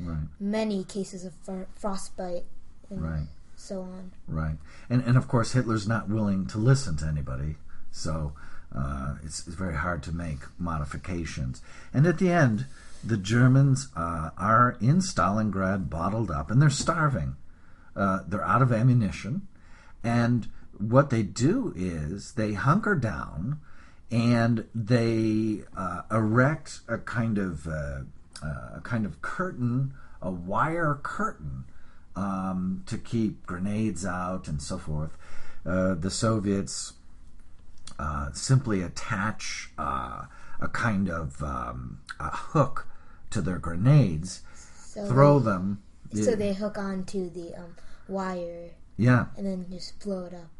Right. Many cases of fr- frostbite and Right. so on. Right, and and of course Hitler's not willing to listen to anybody, so uh, it's, it's very hard to make modifications. And at the end, the Germans uh, are in Stalingrad, bottled up, and they're starving. Uh, they're out of ammunition, and what they do is they hunker down and they uh, erect a kind of uh, uh, a kind of curtain, a wire curtain, um, to keep grenades out and so forth. Uh, the Soviets uh, simply attach uh, a kind of um, a hook to their grenades, So throw they, them. So they hook onto the um, wire yeah, and then just blow it up.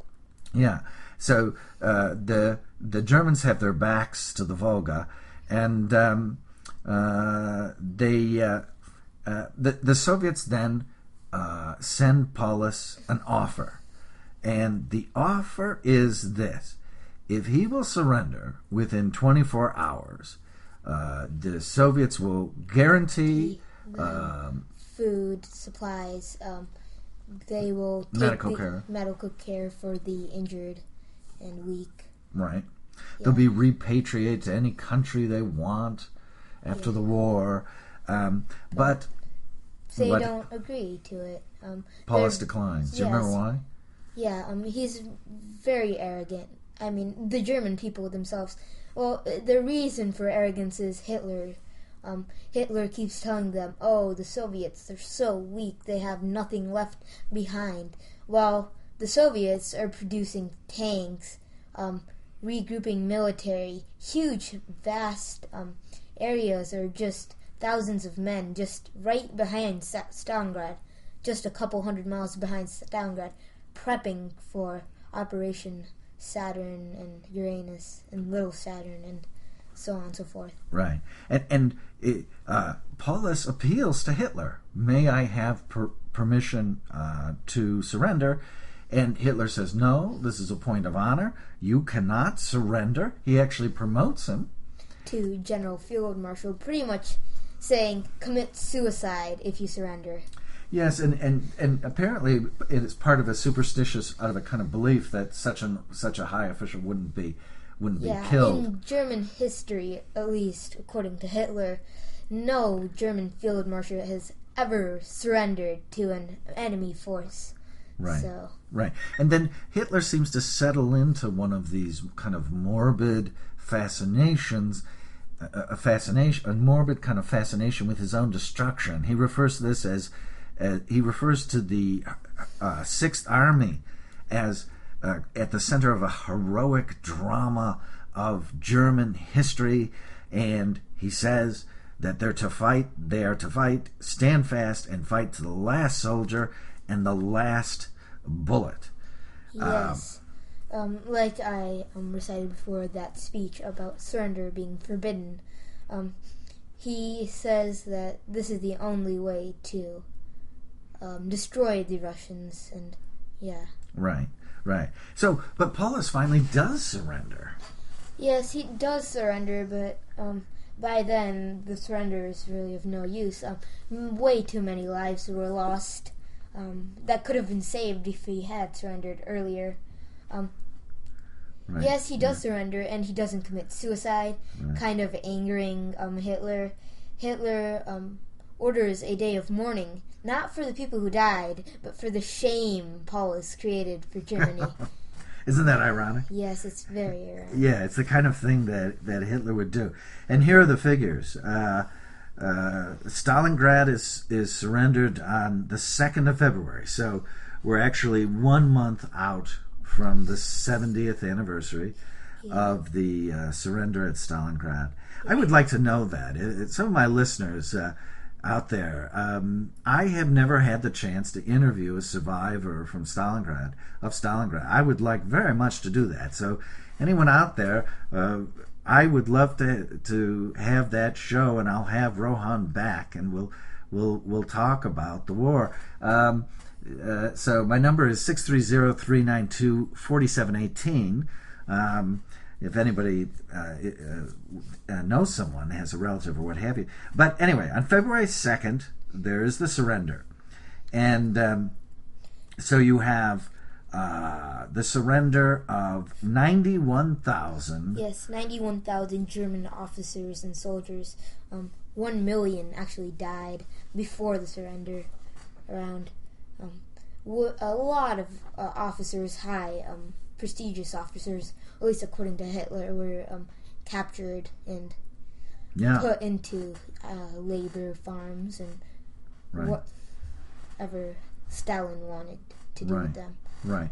Yeah. So uh, the the Germans have their backs to the Volga, and um, they uh, uh, the the Soviets then uh, send Paulus an offer. And the offer is this if he will surrender within 24 hours, uh, the Soviets will guarantee um, Food, supplies. Um, they will take Medical care. medical care for the injured and weak. right? They'll be repatriated to any country they want after the war. Um, but They What- don't agree to it. Um, Paulus declines. Do you remember why? Yeah, um, he's very arrogant. I mean, the German people themselves. Well, uh, the reason for arrogance is Hitler. Um, Hitler keeps telling them, "Oh, the Soviets, they're so weak; they have nothing left behind." While the Soviets are producing tanks, um, regrouping military, huge, vast um, areas are just thousands of men just right behind Stalingrad, just a couple hundred miles behind Stalingrad, prepping for Operation Saturn and Uranus and Little Saturn and so on and so forth. Right. And and it, uh, Paulus appeals to Hitler. May I have per- permission uh, to surrender? And Hitler says, "No. This is a point of honor. You cannot surrender." He actually promotes him. To General Field Marshal, pretty much saying, "Commit suicide if you surrender." Yes, and, and, and apparently it is part of a superstitious, out of a kind of belief that such an such a high official wouldn't be wouldn't Yeah, be killed. in German history, at least according to Hitler, no German field marshal has ever surrendered to an enemy force. Right. So Right. And then Hitler seems to settle into one of these kind of morbid fascinations, a, fascination, a morbid kind of fascination with his own destruction. He refers to this as, uh, he refers to the uh, Sixth Army as uh, at the center of a heroic drama of German history, and he says that they're to fight, they are to fight, stand fast, and fight to the last soldier and the last bullet. yes, um, like I um, recited before that speech about surrender being forbidden, um, he says that this is the only way to um, destroy the Russians, and yeah. Right, right. So, but Paulus finally does surrender. Yes, he does surrender, but um, by then the surrender is really of no use. Um, way too many lives were lost um, that could have been saved if he had surrendered earlier. Um, Right. Yes, he does surrender, and he doesn't commit suicide, Right. kind of angering um, Hitler. Hitler um, orders a day of mourning, not for the people who died, but for the shame Paulus created for Germany. Isn't that ironic? yes, it's very ironic. Yeah, it's the kind of thing that, that Hitler would do. And here are the figures. Uh, uh, Stalingrad is is surrendered on the second of February, so we're actually one month out from the 70th anniversary of the uh, surrender at Stalingrad. I would like to know that. It, it- some of my listeners uh, out there, um, I have never had the chance to interview a survivor from Stalingrad of Stalingrad. I would like very much to do that. So, anyone out there, uh, I would love to to have that show, and I'll have Rohan back, and we'll we'll we'll talk about the war. Um, uh, so my number is 630-392-4718. Um, if anybody uh, uh, uh, knows someone, has a relative or what have you. But anyway, on February 2nd, there is the surrender. And um, so you have uh, the surrender of 91,000. Yes, 91,000 German officers and soldiers. Um, 1 million actually died before the surrender. Around a lot of uh, officers, high, um, prestigious officers, at least according to Hitler, were um, captured and Yeah. put into uh, labor farms and Right. whatever Stalin wanted to do Right. with them. Right.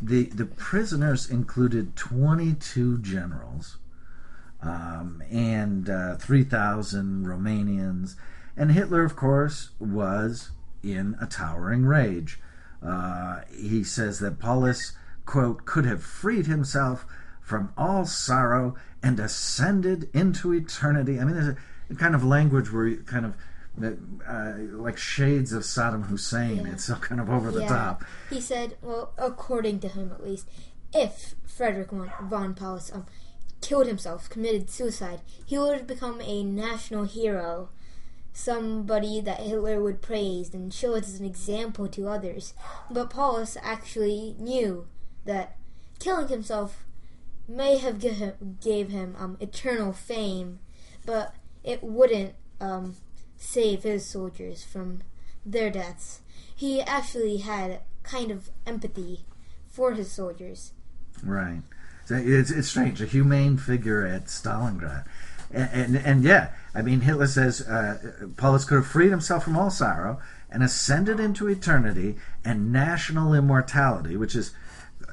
The the prisoners included 22 generals um, and uh, 3,000 Romanians. And Hitler, of course, was in a towering rage. Uh, he says that Paulus, quote, could have freed himself from all sorrow and ascended into eternity. I mean, there's a, kind of language where you kind of uh, like shades of Saddam Hussein. Yeah. It's so kind of over the top. He said, well, according to him at least, if Frederick von, von Paulus um, killed himself, committed suicide, he would have become a national hero, somebody that Hitler would praise and show as an example to others. But Paulus actually knew that killing himself may have give him, gave him um, eternal fame, but it wouldn't um, save his soldiers from their deaths. He actually had a kind of empathy for his soldiers. Right. It's, it's strange. A humane figure at Stalingrad. And, and, and yeah, I mean, Hitler says uh, Paulus could have freed himself from all sorrow and ascended into eternity and national immortality, which is,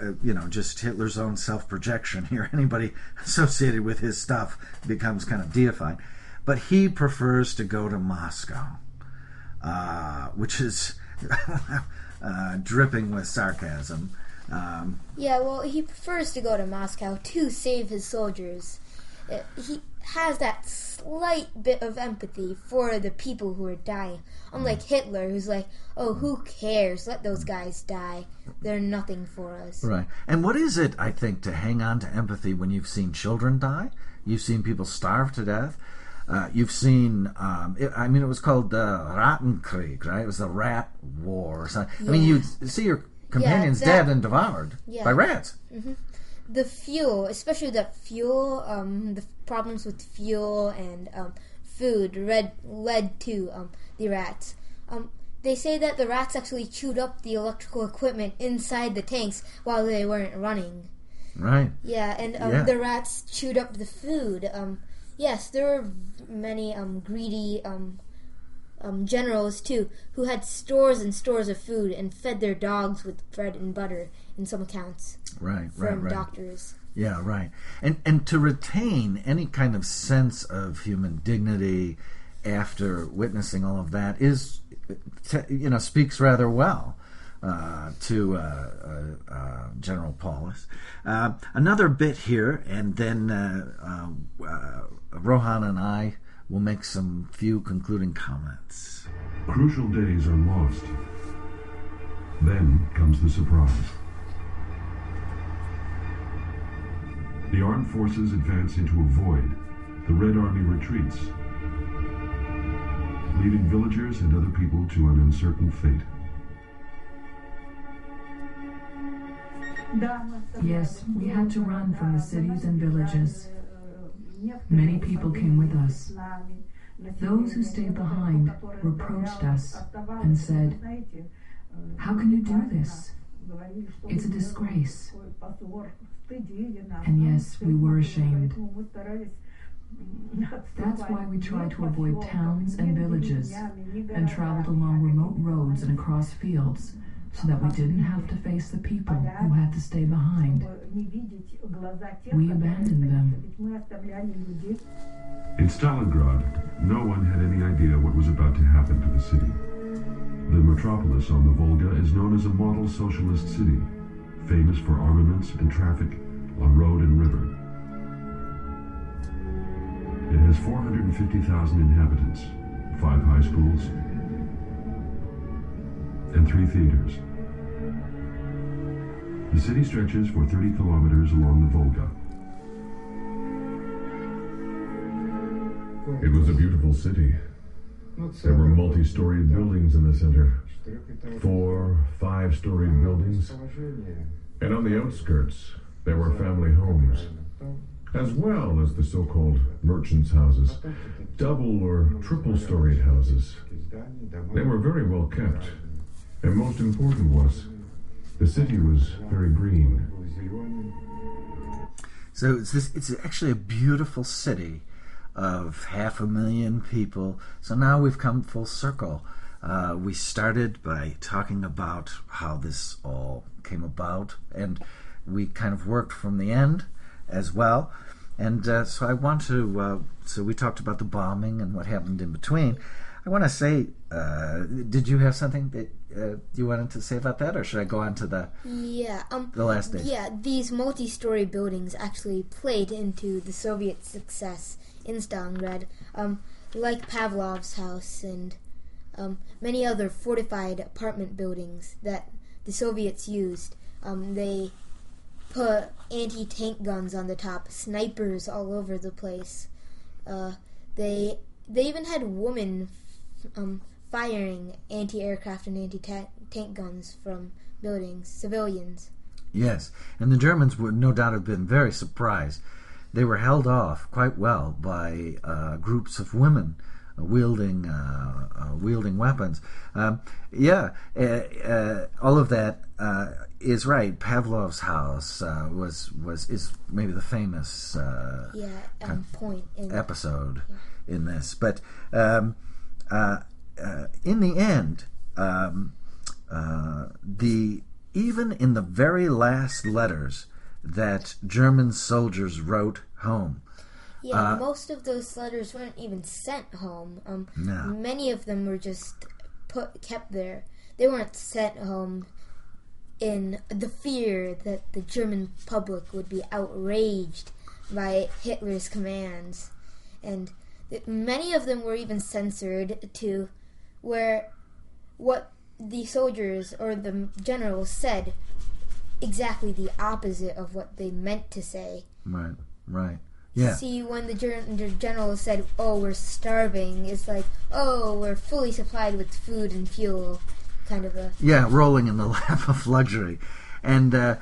uh, you know, just Hitler's own self projection here. Anybody associated with his stuff becomes kind of deified. But he prefers to go to Moscow, uh, which is uh, dripping with sarcasm. Um, Yeah, well, he prefers to go to Moscow to save his soldiers. Uh, He has that slight bit of empathy for the people who are dying. Unlike Hitler, who's like, oh, who cares? Let those guys die. They're nothing for us. Right. And what is it, I think, to hang on to empathy when you've seen children die? You've seen people starve to death. Uh, you've seen, um, it, I mean, it was called the Rattenkrieg, right? It was the rat war or something. I mean, you see your companions that- dead and devoured Yeah. by rats. The fuel, especially the fuel, um, the problems with fuel and um, food, red, led to um, the rats. Um, they say that the rats actually chewed up the electrical equipment inside the tanks while they weren't running. Right. Yeah, and um, Yeah. the rats chewed up the food. Um, yes, there were many um, greedy um, um, generals too who had stores and stores of food and fed their dogs with bread and butter. In some accounts, Right, right, from right. doctors. Yeah, right. And and to retain any kind of sense of human dignity after witnessing all of that is, you know, speaks rather well uh, to uh, uh, uh, General Paulus. Uh, another bit here, and then uh, uh, uh, Rohan and I will make some few concluding comments. Crucial days are lost. Then comes the surprise. The armed forces advance into a void. The Red Army retreats, leaving villagers and other people to an uncertain fate. Yes, we had to run from the cities and villages. Many people came with us. Those who stayed behind reproached us and said, How can you do this? It's a disgrace. And yes, we were ashamed. That's why we tried to avoid towns and villages and traveled along remote roads and across fields so that we didn't have to face the people who had to stay behind. We abandoned them. In Stalingrad, no one had any idea what was about to happen to the city. The metropolis on the Volga is known as a model socialist city, famous for armaments and traffic on road and river. It has 450,000 inhabitants, five high schools, and three theaters. The city stretches for 30 kilometers along the Volga. It was a beautiful city. There were multi-storied buildings in the center. Four, five-storied buildings. And on the outskirts, there were family homes, as well as the so-called merchants' houses, double or triple-storied houses. They were very well kept, and most important was, the city was very green. So it's this. It's actually a beautiful city of half a million people. So now we've come full circle. Uh, we started by talking about how this all came about, and we kind of worked from the end as well. And uh, so I want to. Uh, so we talked about the bombing and what happened in between. I want to say, uh, did you have something that uh, you wanted to say about that, or should I go on to the Yeah, um, the last day? yeah, these multi-story buildings actually played into the Soviet success in Stalingrad. Um, like Pavlov's house and um, many other fortified apartment buildings that the Soviets used. Um, they put anti-tank guns on the top, snipers all over the place. Uh, they they even had women um, firing anti-aircraft and anti-tank guns from buildings, civilians. Yes, and the Germans would no doubt have been very surprised. They were held off quite well by uh, groups of women uh, wielding uh, uh wielding weapons. Um, yeah, uh, all of that is right. Pavlov's house was was is maybe the famous yeah um, point in episode yeah. in this, but um, in the end, um, the even in the very last letters that German soldiers wrote home. Yeah, uh, most of those letters weren't even sent home. Um, no. Many of them were just put kept there. They weren't sent home in the fear that the German public would be outraged by Hitler's commands, and many of them were even censored to where what the soldiers or the generals said exactly the opposite of what they meant to say. Right, right. Yeah. See, when the, the general said, "Oh, we're starving," it's like, "Oh, we're fully supplied with food and fuel," kind of a yeah, rolling in the lap of luxury, and uh,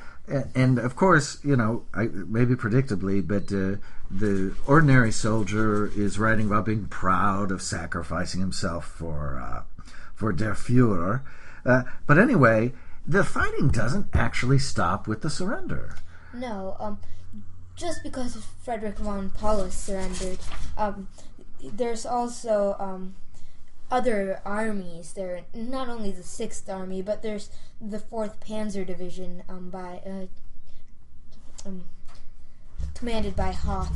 and of course, you know, I, maybe predictably, but uh, the ordinary soldier is writing about being proud of sacrificing himself for uh, for Der Fuhrer. Uh, but anyway, the fighting doesn't actually stop with the surrender. No, um, just because Frederick von Paulus surrendered, um, there's also um, other armies. There, not only the Sixth Army, but there's the Fourth Panzer Division um, by uh, um, commanded by Hoth,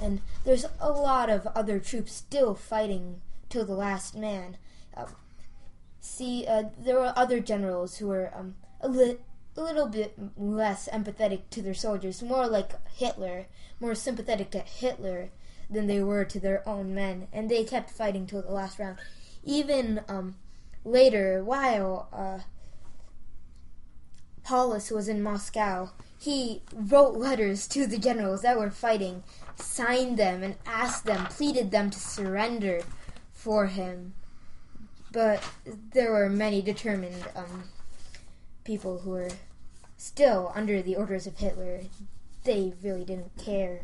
and there's a lot of other troops still fighting till the last man. Um, see, uh, there were other generals who were um, a, li- a little bit less empathetic to their soldiers, more like Hitler, more sympathetic to Hitler than they were to their own men, and they kept fighting till the last round. Even um, later, while uh, Paulus was in Moscow, he wrote letters to the generals that were fighting, signed them, and asked them, pleaded them to surrender for him but there were many determined um, people who were still under the orders of Hitler. They really didn't care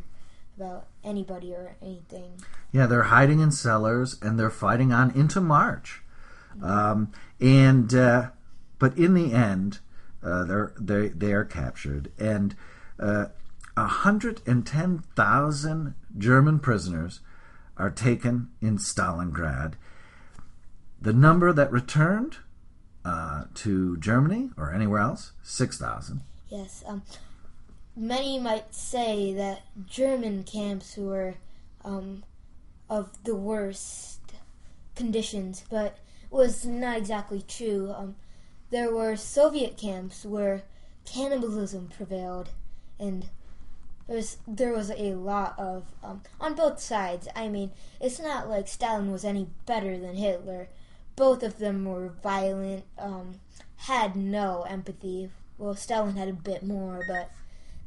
about anybody or anything. Yeah, they're hiding in cellars and they're fighting on into March. Um, and uh, but in the end, uh, they're they they are captured, and uh, hundred and ten thousand German prisoners are taken in Stalingrad the number that returned uh, to Germany or anywhere else, 6,000. Yes. Um, many might say that German camps were um, of the worst conditions, but was not exactly true. Um, there were Soviet camps where cannibalism prevailed, and there was, there was a lot of um, on both sides. I mean, it's not like Stalin was any better than Hitler both of them were violent, um, had no empathy. Well, Stalin had a bit more, but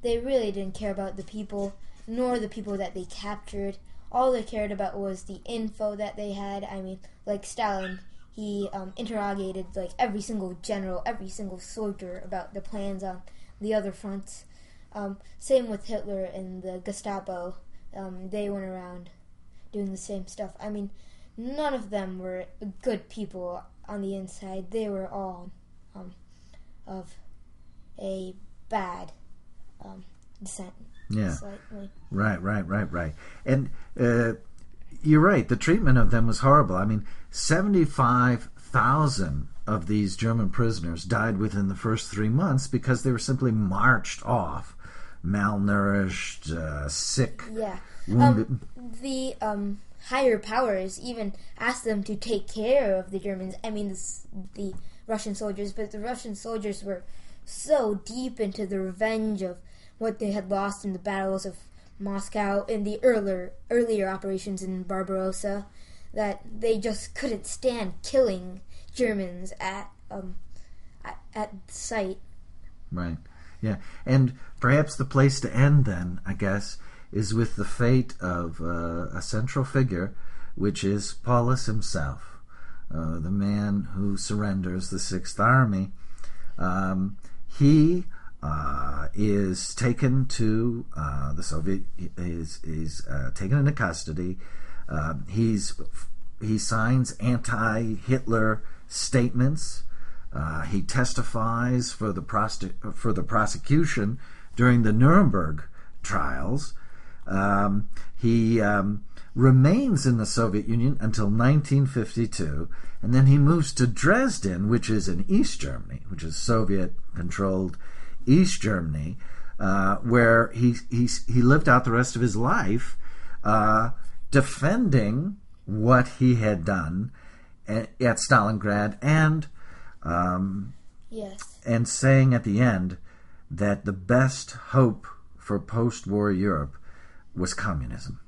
they really didn't care about the people, nor the people that they captured. All they cared about was the info that they had. I mean, like Stalin, he um, interrogated like every single general, every single soldier about the plans on the other fronts. Um, same with Hitler and the Gestapo. Um, they went around doing the same stuff. I mean, none of them were good people on the inside. They were all um, of a bad um, descent. Yeah. Slightly. Right, right, right, right. And uh, you're right. The treatment of them was horrible. I mean, seventy-five thousand of these German prisoners died within the first three months because they were simply marched off, malnourished, uh, sick, yeah. wounded. Um, the um, higher powers even asked them to take care of the Germans. I mean, the, the Russian soldiers, but the Russian soldiers were so deep into the revenge of what they had lost in the battles of Moscow in the earlier earlier operations in Barbarossa that they just couldn't stand killing Germans at um at, at sight. Right. Yeah. And perhaps the place to end then, I guess, is with the fate of uh, a central figure, which is Paulus himself, uh, the man who surrenders the Sixth Army. Um, he uh, is taken to uh, the Soviet is is uh, taken into custody. Uh, he's he signs anti-Hitler statements. Uh, he testifies for the prosti- for the prosecution during the Nuremberg trials. Um, he um, remains in the Soviet Union until 1952, and then he moves to Dresden, which is in East Germany, which is Soviet-controlled East Germany, uh, where he, he he lived out the rest of his life uh, defending what he had done at, at Stalingrad and um, Yes. and saying at the end that the best hope for post-war Europe was communism.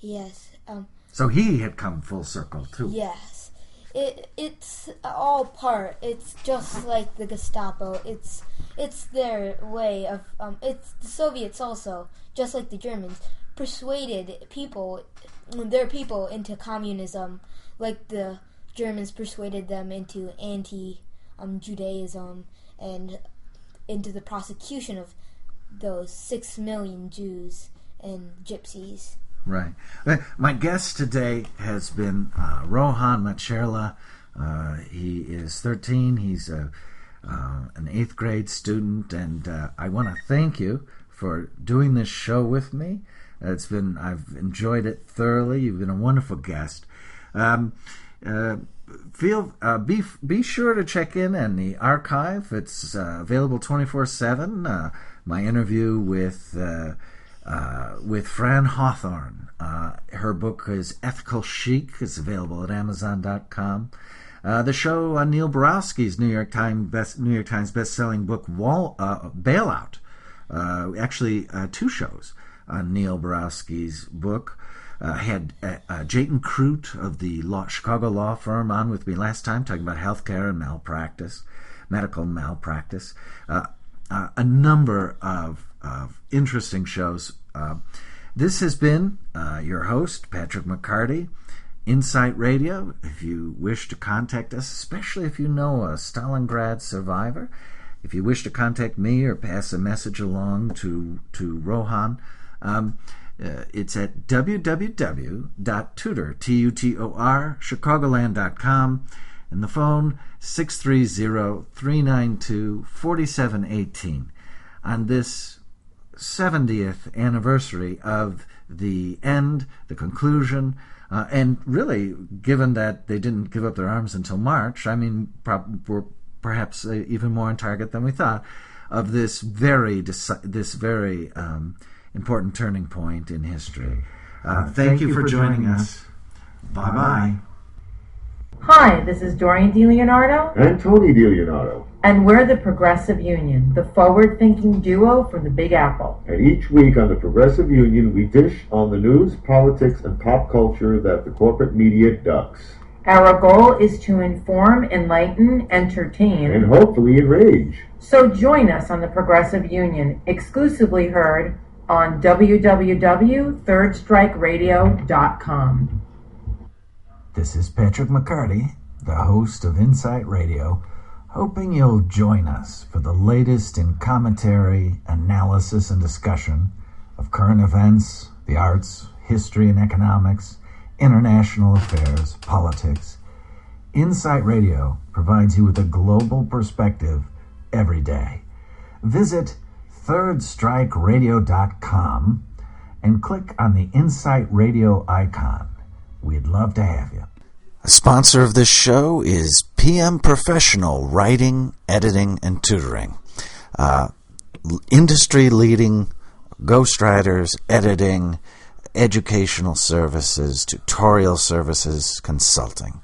Yes. Um So he had come full circle too. Yes. It it's all part. It's just like the Gestapo. It's it's their way of um it's the Soviets also, just like the Germans, persuaded people their people into communism like the Germans persuaded them into anti um Judaism and into the prosecution of those 6 million Jews and gypsies. Right. My guest today has been uh, Rohan Macherla. Uh, he is 13. He's a, uh, an eighth grade student, and uh, I want to thank you for doing this show with me. It's been I've enjoyed it thoroughly. You've been a wonderful guest. Um, uh, feel uh, be be sure to check in on the archive. It's uh, available twenty four seven. My interview with uh, uh, with Fran Hawthorne. Uh, her book is Ethical Chic. It's available at Amazon.com. Uh, the show on Neil Barofsky's New York Times best New York Times best-selling book Wall uh, Bailout. Uh, actually, uh, two shows on Neil Barofsky's book. Uh, I had uh, uh, Jayton Crute of the law, Chicago law firm on with me last time, talking about healthcare and malpractice, medical malpractice. Uh, uh, a number of, of interesting shows. Uh, this has been uh, your host, Patrick McCarty, Insight Radio. If you wish to contact us, especially if you know a Stalingrad survivor, if you wish to contact me or pass a message along to, to Rohan, um, uh, it's at www.tutor, T-U-T-O-R, chicagoland.com, and the phone 630-392-4718. On this 70th anniversary of the end, the conclusion, uh, and really, given that they didn't give up their arms until March, I mean, prob- we're perhaps uh, even more on target than we thought of this very deci- this very um, important turning point in history. Uh, thank, you, for, joining, us. Bye bye. Hi, this is Dorian DiLeonardo, And Tony DiLeonardo. And we're the Progressive Union, the forward thinking duo from the Big Apple. And each week on the Progressive Union, we dish on the news, politics, and pop culture that the corporate media ducks. Our goal is to inform, enlighten, entertain. And hopefully enrage. So join us on the Progressive Union, exclusively heard on www.thirdstrikeradio.com. This is Patrick McCarty, the host of Insight Radio, hoping you'll join us for the latest in commentary, analysis, and discussion of current events, the arts, history and economics, international affairs, politics. Insight Radio provides you with a global perspective every day. Visit thirdstrikeradio.com and click on the Insight Radio icon. We'd love to have you. A sponsor of this show is PM Professional Writing, Editing, and Tutoring. Uh, industry leading ghostwriters, editing, educational services, tutorial services, consulting.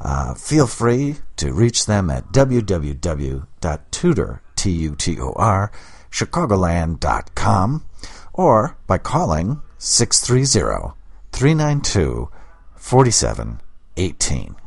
Uh, feel free to reach them at www.tutor.chicagoland.com or by calling 630 392 47 18.